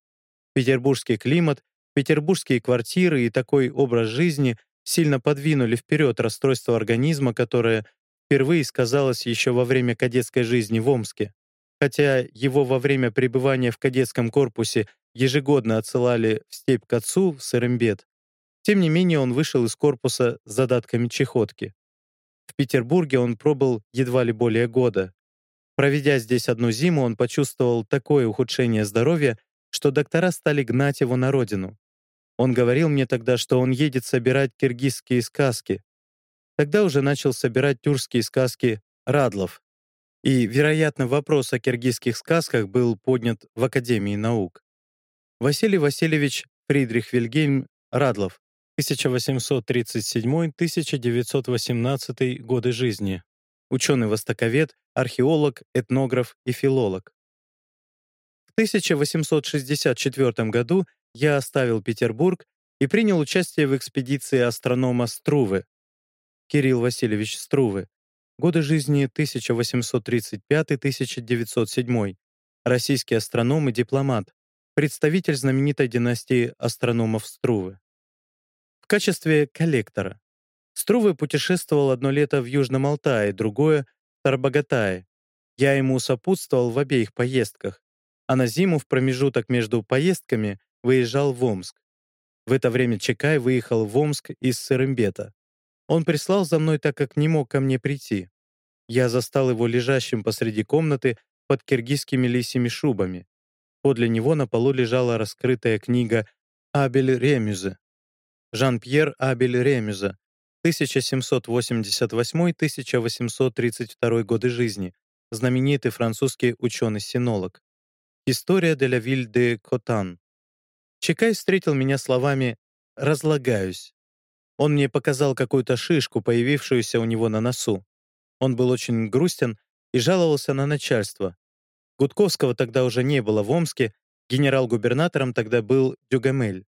Петербургский климат, петербургские квартиры и такой образ жизни сильно подвинули вперед расстройство организма, которое впервые сказалось еще во время кадетской жизни в Омске. Хотя его во время пребывания в кадетском корпусе ежегодно отсылали в степь к отцу, в Сырымбет, тем не менее он вышел из корпуса с задатками чехотки. В Петербурге он пробыл едва ли более года. Проведя здесь одну зиму, он почувствовал такое ухудшение здоровья, что доктора стали гнать его на родину. Он говорил мне тогда, что он едет собирать киргизские сказки. Тогда уже начал собирать тюркские сказки Радлов. И, вероятно, вопрос о киргизских сказках был поднят в Академии наук. Василий Васильевич Фридрих Вильгельм Радлов, 1837-1918 годы жизни. Ученый-востоковед, археолог, этнограф и филолог. В 1864 году я оставил Петербург и принял участие в экспедиции астронома Струве. Кирилл Васильевич Струве. Годы жизни 1835-1907. Российский астроном и дипломат. Представитель знаменитой династии астрономов Струве. В качестве коллектора. Струве путешествовал одно лето в Южном Алтае, другое — в Тарбагатае. Я ему сопутствовал в обеих поездках, а на зиму в промежуток между поездками выезжал в Омск. В это время Чекай выехал в Омск из Сырымбета. Он прислал за мной, так как не мог ко мне прийти. Я застал его лежащим посреди комнаты под киргизскими лисьими шубами. Подле него на полу лежала раскрытая книга Абель Ремюзе. Жан-Пьер Абель Ремюзе, 1788-1832 годы жизни, знаменитый французский ученый-синолог. История де ла Виль де Котан, Чекай встретил меня словами «разлагаюсь». Он мне показал какую-то шишку, появившуюся у него на носу. Он был очень грустен и жаловался на начальство. Гудковского тогда уже не было в Омске, генерал-губернатором тогда был Дюгамель.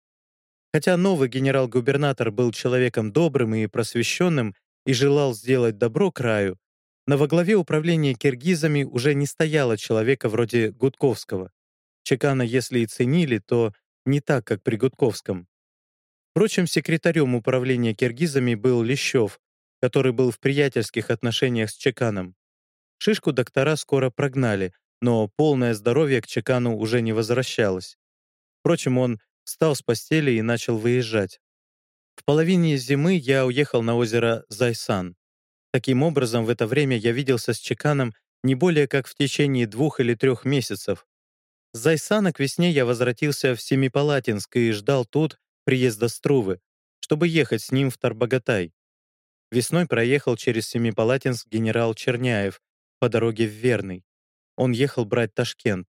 Хотя новый генерал-губернатор был человеком добрым и просвещенным и желал сделать добро краю, но во главе управления киргизами уже не стояло человека вроде Гудковского. Чекана, если и ценили, то не так, как при Гудковском. Впрочем, секретарем управления киргизами был Лещев, который был в приятельских отношениях с Чеканом. Шишку доктора скоро прогнали, но полное здоровье к Чекану уже не возвращалось. Впрочем, он встал с постели и начал выезжать. В половине зимы я уехал на озеро Зайсан. Таким образом, в это время я виделся с Чеканом не более как в течение двух или трех месяцев. С Зайсана к весне я возвратился в Семипалатинск и ждал тут приезда Струвы, чтобы ехать с ним в Тарбагатай. Весной проехал через Семипалатинск генерал Черняев по дороге в Верный. Он ехал брать Ташкент.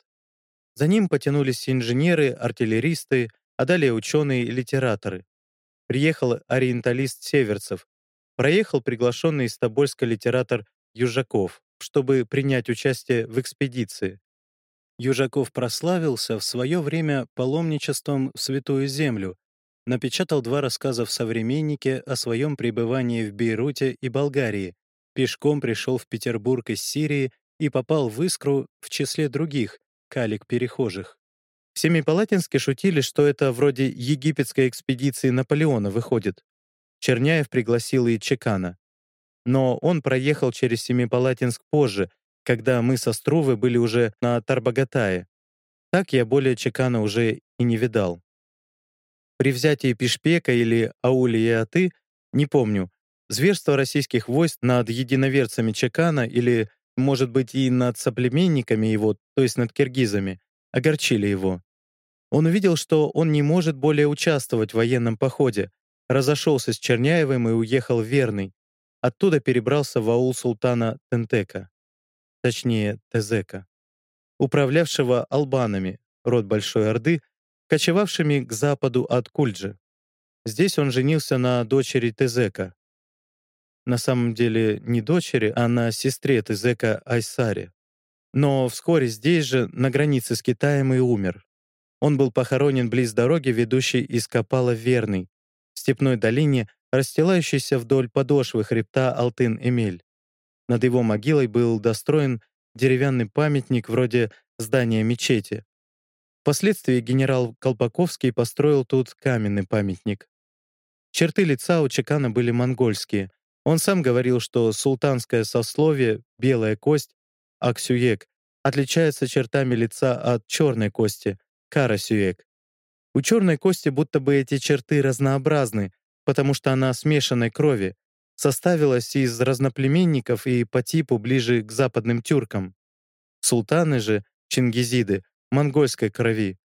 За ним потянулись инженеры, артиллеристы, а далее ученые и литераторы. Приехал ориенталист Северцев. Проехал приглашенный из Тобольска литератор Южаков, чтобы принять участие в экспедиции. Южаков прославился в свое время паломничеством в Святую Землю, напечатал два рассказа в «Современнике» о своем пребывании в Бейруте и Болгарии, пешком пришел в Петербург из Сирии и попал в Искру в числе других, калик-перехожих. В Семипалатинске шутили, что это вроде египетской экспедиции Наполеона выходит. Черняев пригласил и Чекана. Но он проехал через Семипалатинск позже, когда мы со Струвы были уже на Тарбагатае. Так я более Чекана уже и не видал. При взятии Пишпека или Аулии-Аты, не помню, зверство российских войск над единоверцами Чекана или, может быть, и над соплеменниками его, то есть над киргизами, огорчили его. Он увидел, что он не может более участвовать в военном походе, разошелся с Черняевым и уехал Верный. Оттуда перебрался в аул султана Тентека, точнее Тезека, управлявшего албанами, род Большой Орды, кочевавшими к западу от Кульджи. Здесь он женился на дочери Тезека. На самом деле не дочери, а на сестре Тезека Айсаре. Но вскоре здесь же, на границе с Китаем, и умер. Он был похоронен близ дороги, ведущей из Капала Верный, в степной долине, расстилающейся вдоль подошвы хребта Алтын-Эмель. Над его могилой был достроен деревянный памятник вроде здания мечети, Впоследствии генерал Колпаковский построил тут каменный памятник. Черты лица у Чекана были монгольские. Он сам говорил, что султанское сословие, белая кость, аксюек, отличается чертами лица от черной кости, карасюек. У черной кости будто бы эти черты разнообразны, потому что она смешанной крови, составилась из разноплеменников и по типу ближе к западным тюркам. Султаны же, чингизиды, монгольской крови,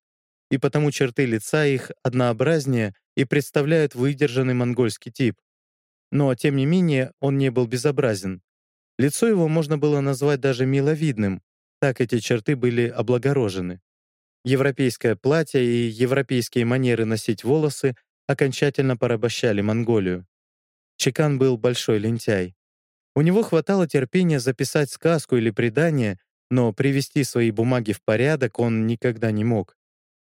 и потому черты лица их однообразнее и представляют выдержанный монгольский тип. Но, тем не менее, он не был безобразен. Лицо его можно было назвать даже миловидным, так эти черты были облагорожены. Европейское платье и европейские манеры носить волосы окончательно порабощали Монголию. Чекан был большой лентяй. У него хватало терпения записать сказку или предание но привести свои бумаги в порядок он никогда не мог.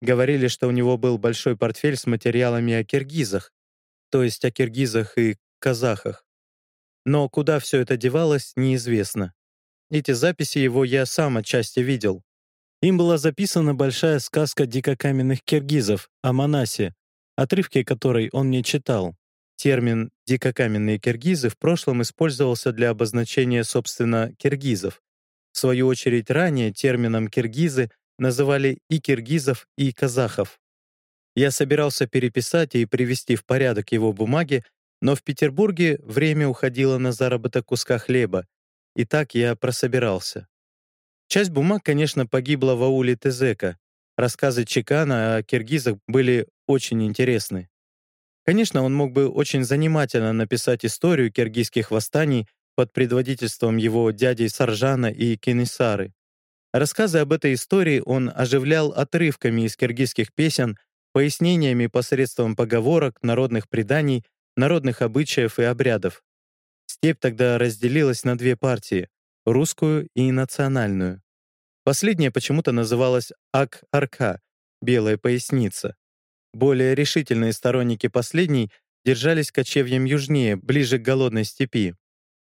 Говорили, что у него был большой портфель с материалами о киргизах, то есть о киргизах и казахах. Но куда все это девалось, неизвестно. Эти записи его я сам отчасти видел. Им была записана большая сказка дикокаменных киргизов о Манасе, отрывки которой он не читал. Термин «дикокаменные киргизы» в прошлом использовался для обозначения, собственно, киргизов. В свою очередь ранее термином «киргизы» называли и киргизов, и казахов. Я собирался переписать и привести в порядок его бумаги, но в Петербурге время уходило на заработок куска хлеба, и так я прособирался. Часть бумаг, конечно, погибла в ауле Тезека. Рассказы Чекана о киргизах были очень интересны. Конечно, он мог бы очень занимательно написать историю киргизских восстаний под предводительством его дяди Саржана и Кенисары. Рассказы об этой истории он оживлял отрывками из киргизских песен, пояснениями посредством поговорок, народных преданий, народных обычаев и обрядов. Степь тогда разделилась на две партии — русскую и национальную. Последняя почему-то называлась Ак-Арка — белая поясница. Более решительные сторонники последней держались кочевьем южнее, ближе к голодной степи.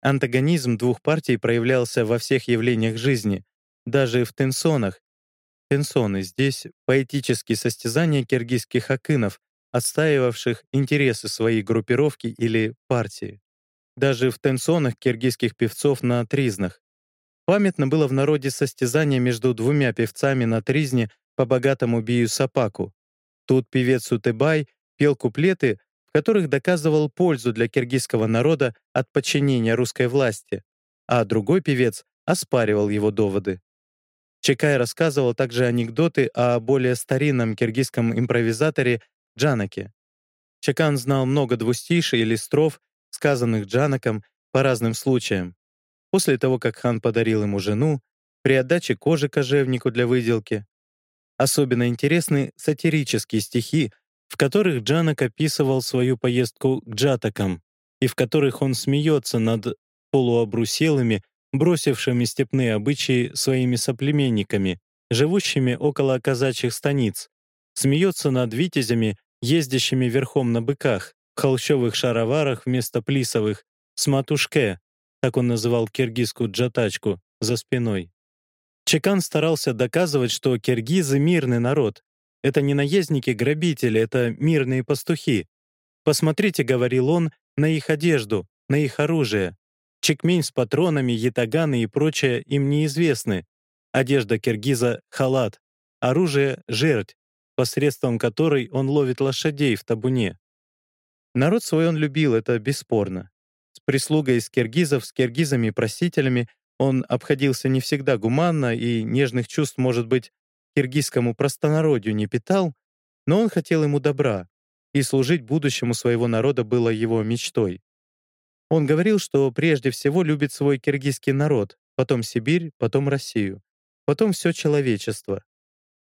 Антагонизм двух партий проявлялся во всех явлениях жизни, даже в тенсонах. Тенсоны — здесь поэтические состязания киргизских акынов, отстаивавших интересы своей группировки или партии. Даже в тенсонах киргизских певцов на тризнах. Памятно было в народе состязание между двумя певцами на тризне по богатому бию Сапаку. Тут певец Утыбай пел куплеты, в которых доказывал пользу для киргизского народа от подчинения русской власти, а другой певец оспаривал его доводы. Чекай рассказывал также анекдоты о более старинном киргизском импровизаторе Джанаке. Чекан знал много двустишей или строф, сказанных Джанаком по разным случаям. После того, как хан подарил ему жену, при отдаче кожи кожевнику для выделки. Особенно интересны сатирические стихи, в которых Джанак описывал свою поездку к джатакам и в которых он смеется над полуобруселыми, бросившими степные обычаи своими соплеменниками, живущими около казачьих станиц, смеется над витязями, ездящими верхом на быках, в холщовых шароварах вместо плисовых, с матушке, так он называл киргизскую джатачку, за спиной. Чекан старался доказывать, что киргизы — мирный народ. Это не наездники-грабители, это мирные пастухи. «Посмотрите», — говорил он, — «на их одежду, на их оружие. Чекмень с патронами, ятаганы и прочее им неизвестны. Одежда киргиза — халат, оружие — жердь, посредством которой он ловит лошадей в табуне. Народ свой он любил, это бесспорно. С прислугой из киргизов, с киргизами-просителями он обходился не всегда гуманно и нежных чувств, может быть, киргизскому простонародью не питал, но он хотел ему добра, и служить будущему своего народа было его мечтой. Он говорил, что прежде всего любит свой киргизский народ, потом Сибирь, потом Россию, потом все человечество.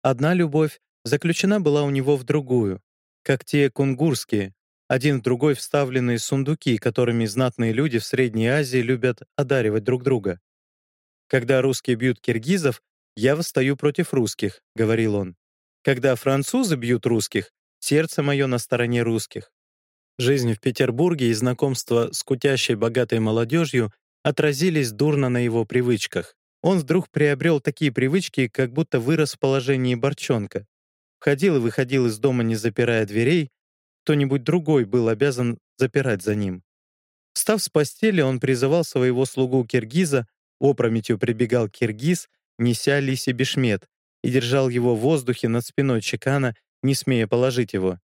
Одна любовь заключена была у него в другую, как те кунгурские, один в другой вставленные сундуки, которыми знатные люди в Средней Азии любят одаривать друг друга. «Когда русские бьют киргизов, я восстаю против русских», — говорил он. «Когда французы бьют русских, сердце мое на стороне русских». Жизнь в Петербурге и знакомство с кутящей богатой молодежью отразились дурно на его привычках. Он вдруг приобрел такие привычки, как будто вырос в положении борчонка. Входил и выходил из дома, не запирая дверей, кто-нибудь другой был обязан запирать за ним. Встав с постели, он призывал своего слугу Киргиза, опрометью прибегал Киргиз, неся Лисе Бешмет, и держал его в воздухе над спиной Чекана, не смея положить его.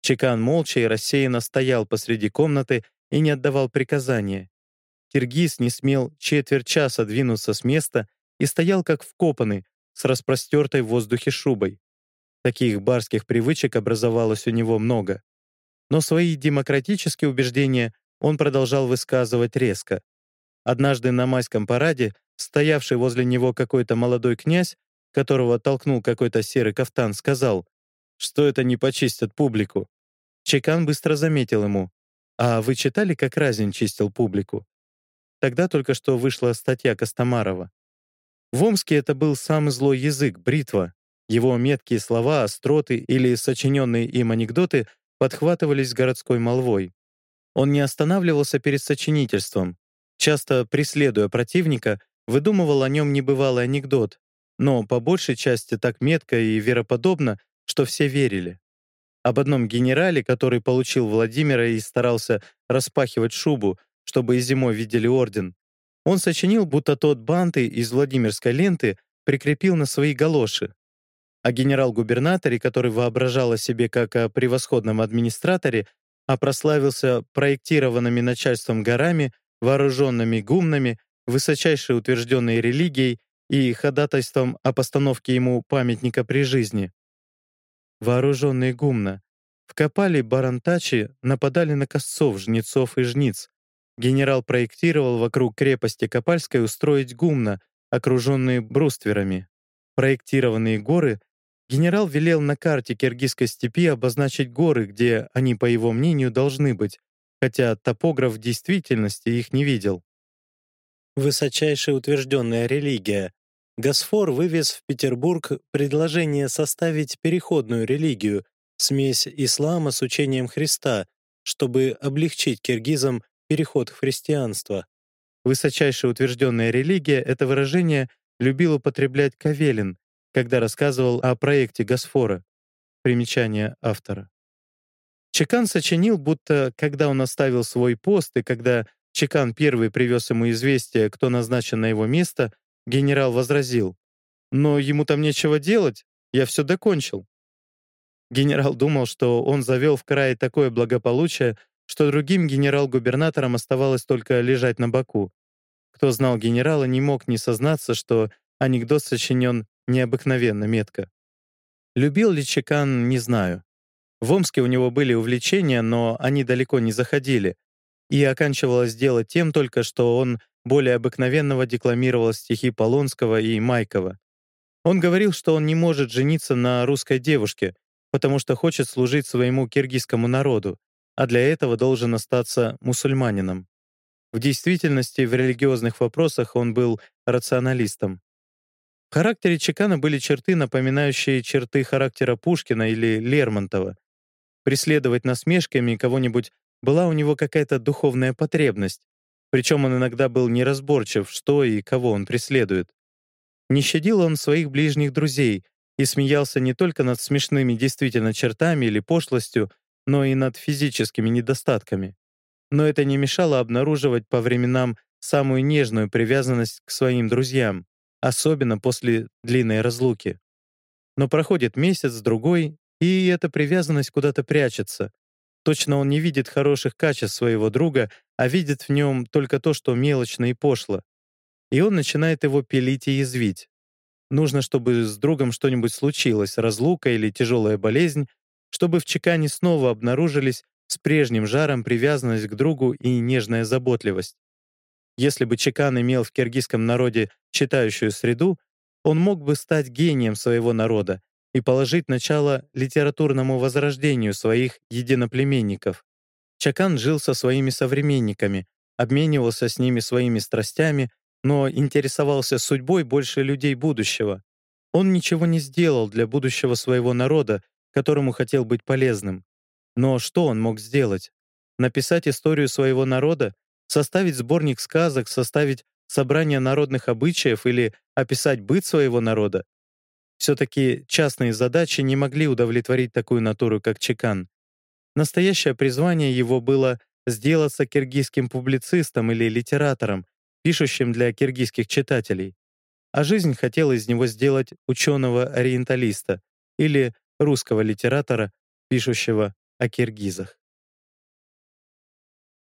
Чекан молча и рассеянно стоял посреди комнаты и не отдавал приказания. Киргиз не смел четверть часа двинуться с места и стоял как вкопанный, с распростертой в воздухе шубой. Таких барских привычек образовалось у него много но свои демократические убеждения он продолжал высказывать резко. Однажды на майском параде, стоявший возле него какой-то молодой князь, которого толкнул какой-то серый кафтан, сказал, что это не почистят публику. Чекан быстро заметил ему, «А вы читали, как Разин чистил публику?» Тогда только что вышла статья Костомарова. В Омске это был самый злой язык, бритва. Его меткие слова, остроты или сочиненные им анекдоты подхватывались городской молвой. Он не останавливался перед сочинительством. Часто, преследуя противника, выдумывал о нем небывалый анекдот, но по большей части так метко и вероподобно, что все верили. Об одном генерале, который получил Владимира и старался распахивать шубу, чтобы и зимой видели орден, он сочинил, будто тот банты из Владимирской ленты прикрепил на свои галоши о генерал-губернаторе, который воображал о себе как о превосходном администраторе, а прославился проектированными начальством горами, вооруженными гумнами, высочайшей утвержденной религией и ходатайством о постановке ему памятника при жизни. Вооруженные гумна. Вкопали барантачи, нападали на косцов, жнецов и жниц. Генерал проектировал вокруг крепости Копальской устроить гумна, окруженные брустверами. Проектированные горы генерал велел на карте киргизской степи обозначить горы, где они, по его мнению, должны быть, хотя топограф в действительности их не видел. Высочайшая утвержденная религия. Гасфор вывез в Петербург предложение составить переходную религию, смесь ислама с учением Христа, чтобы облегчить киргизам переход в христианство. Высочайшая утвержденная религия — это выражение любил употреблять Кавелин, когда рассказывал о проекте Гасфора. Примечание автора. Чекан сочинил, будто когда он оставил свой пост и когда Чекан первый привез ему известие, кто назначен на его место, генерал возразил. «Но ему там нечего делать, я все докончил». Генерал думал, что он завел в крае такое благополучие, что другим генерал-губернаторам оставалось только лежать на боку. Кто знал генерала, не мог не сознаться, что анекдот сочинен необыкновенно метко. Любил ли Чекан, не знаю. В Омске у него были увлечения, но они далеко не заходили, и оканчивалось дело тем только, что он более обыкновенного декламировал стихи Полонского и Майкова. Он говорил, что он не может жениться на русской девушке, потому что хочет служить своему киргизскому народу, а для этого должен остаться мусульманином. В действительности в религиозных вопросах он был рационалистом. В характере Чекана были черты, напоминающие черты характера Пушкина или Лермонтова. Преследовать насмешками кого-нибудь была у него какая-то духовная потребность, причем он иногда был неразборчив, что и кого он преследует. Не щадил он своих ближних друзей и смеялся не только над смешными действительно чертами или пошлостью, но и над физическими недостатками. Но это не мешало обнаруживать по временам самую нежную привязанность к своим друзьям, особенно после длинной разлуки. Но проходит месяц-другой, и эта привязанность куда-то прячется. Точно он не видит хороших качеств своего друга, а видит в нем только то, что мелочно и пошло. И он начинает его пилить и язвить. Нужно, чтобы с другом что-нибудь случилось, разлука или тяжелая болезнь, чтобы в чекане снова обнаружились с прежним жаром привязанность к другу и нежная заботливость. Если бы Чекан имел в киргизском народе читающую среду, он мог бы стать гением своего народа и положить начало литературному возрождению своих единоплеменников. Чакан жил со своими современниками, обменивался с ними своими страстями, но интересовался судьбой больше людей будущего. Он ничего не сделал для будущего своего народа, которому хотел быть полезным. Но что он мог сделать? Написать историю своего народа? Составить сборник сказок, составить собрание народных обычаев или описать быт своего народа? Все-таки частные задачи не могли удовлетворить такую натуру, как Чекан. Настоящее призвание его было сделаться киргизским публицистом или литератором, пишущим для киргизских читателей. А жизнь хотела из него сделать ученого-ориенталиста или русского литератора, пишущего о киргизах.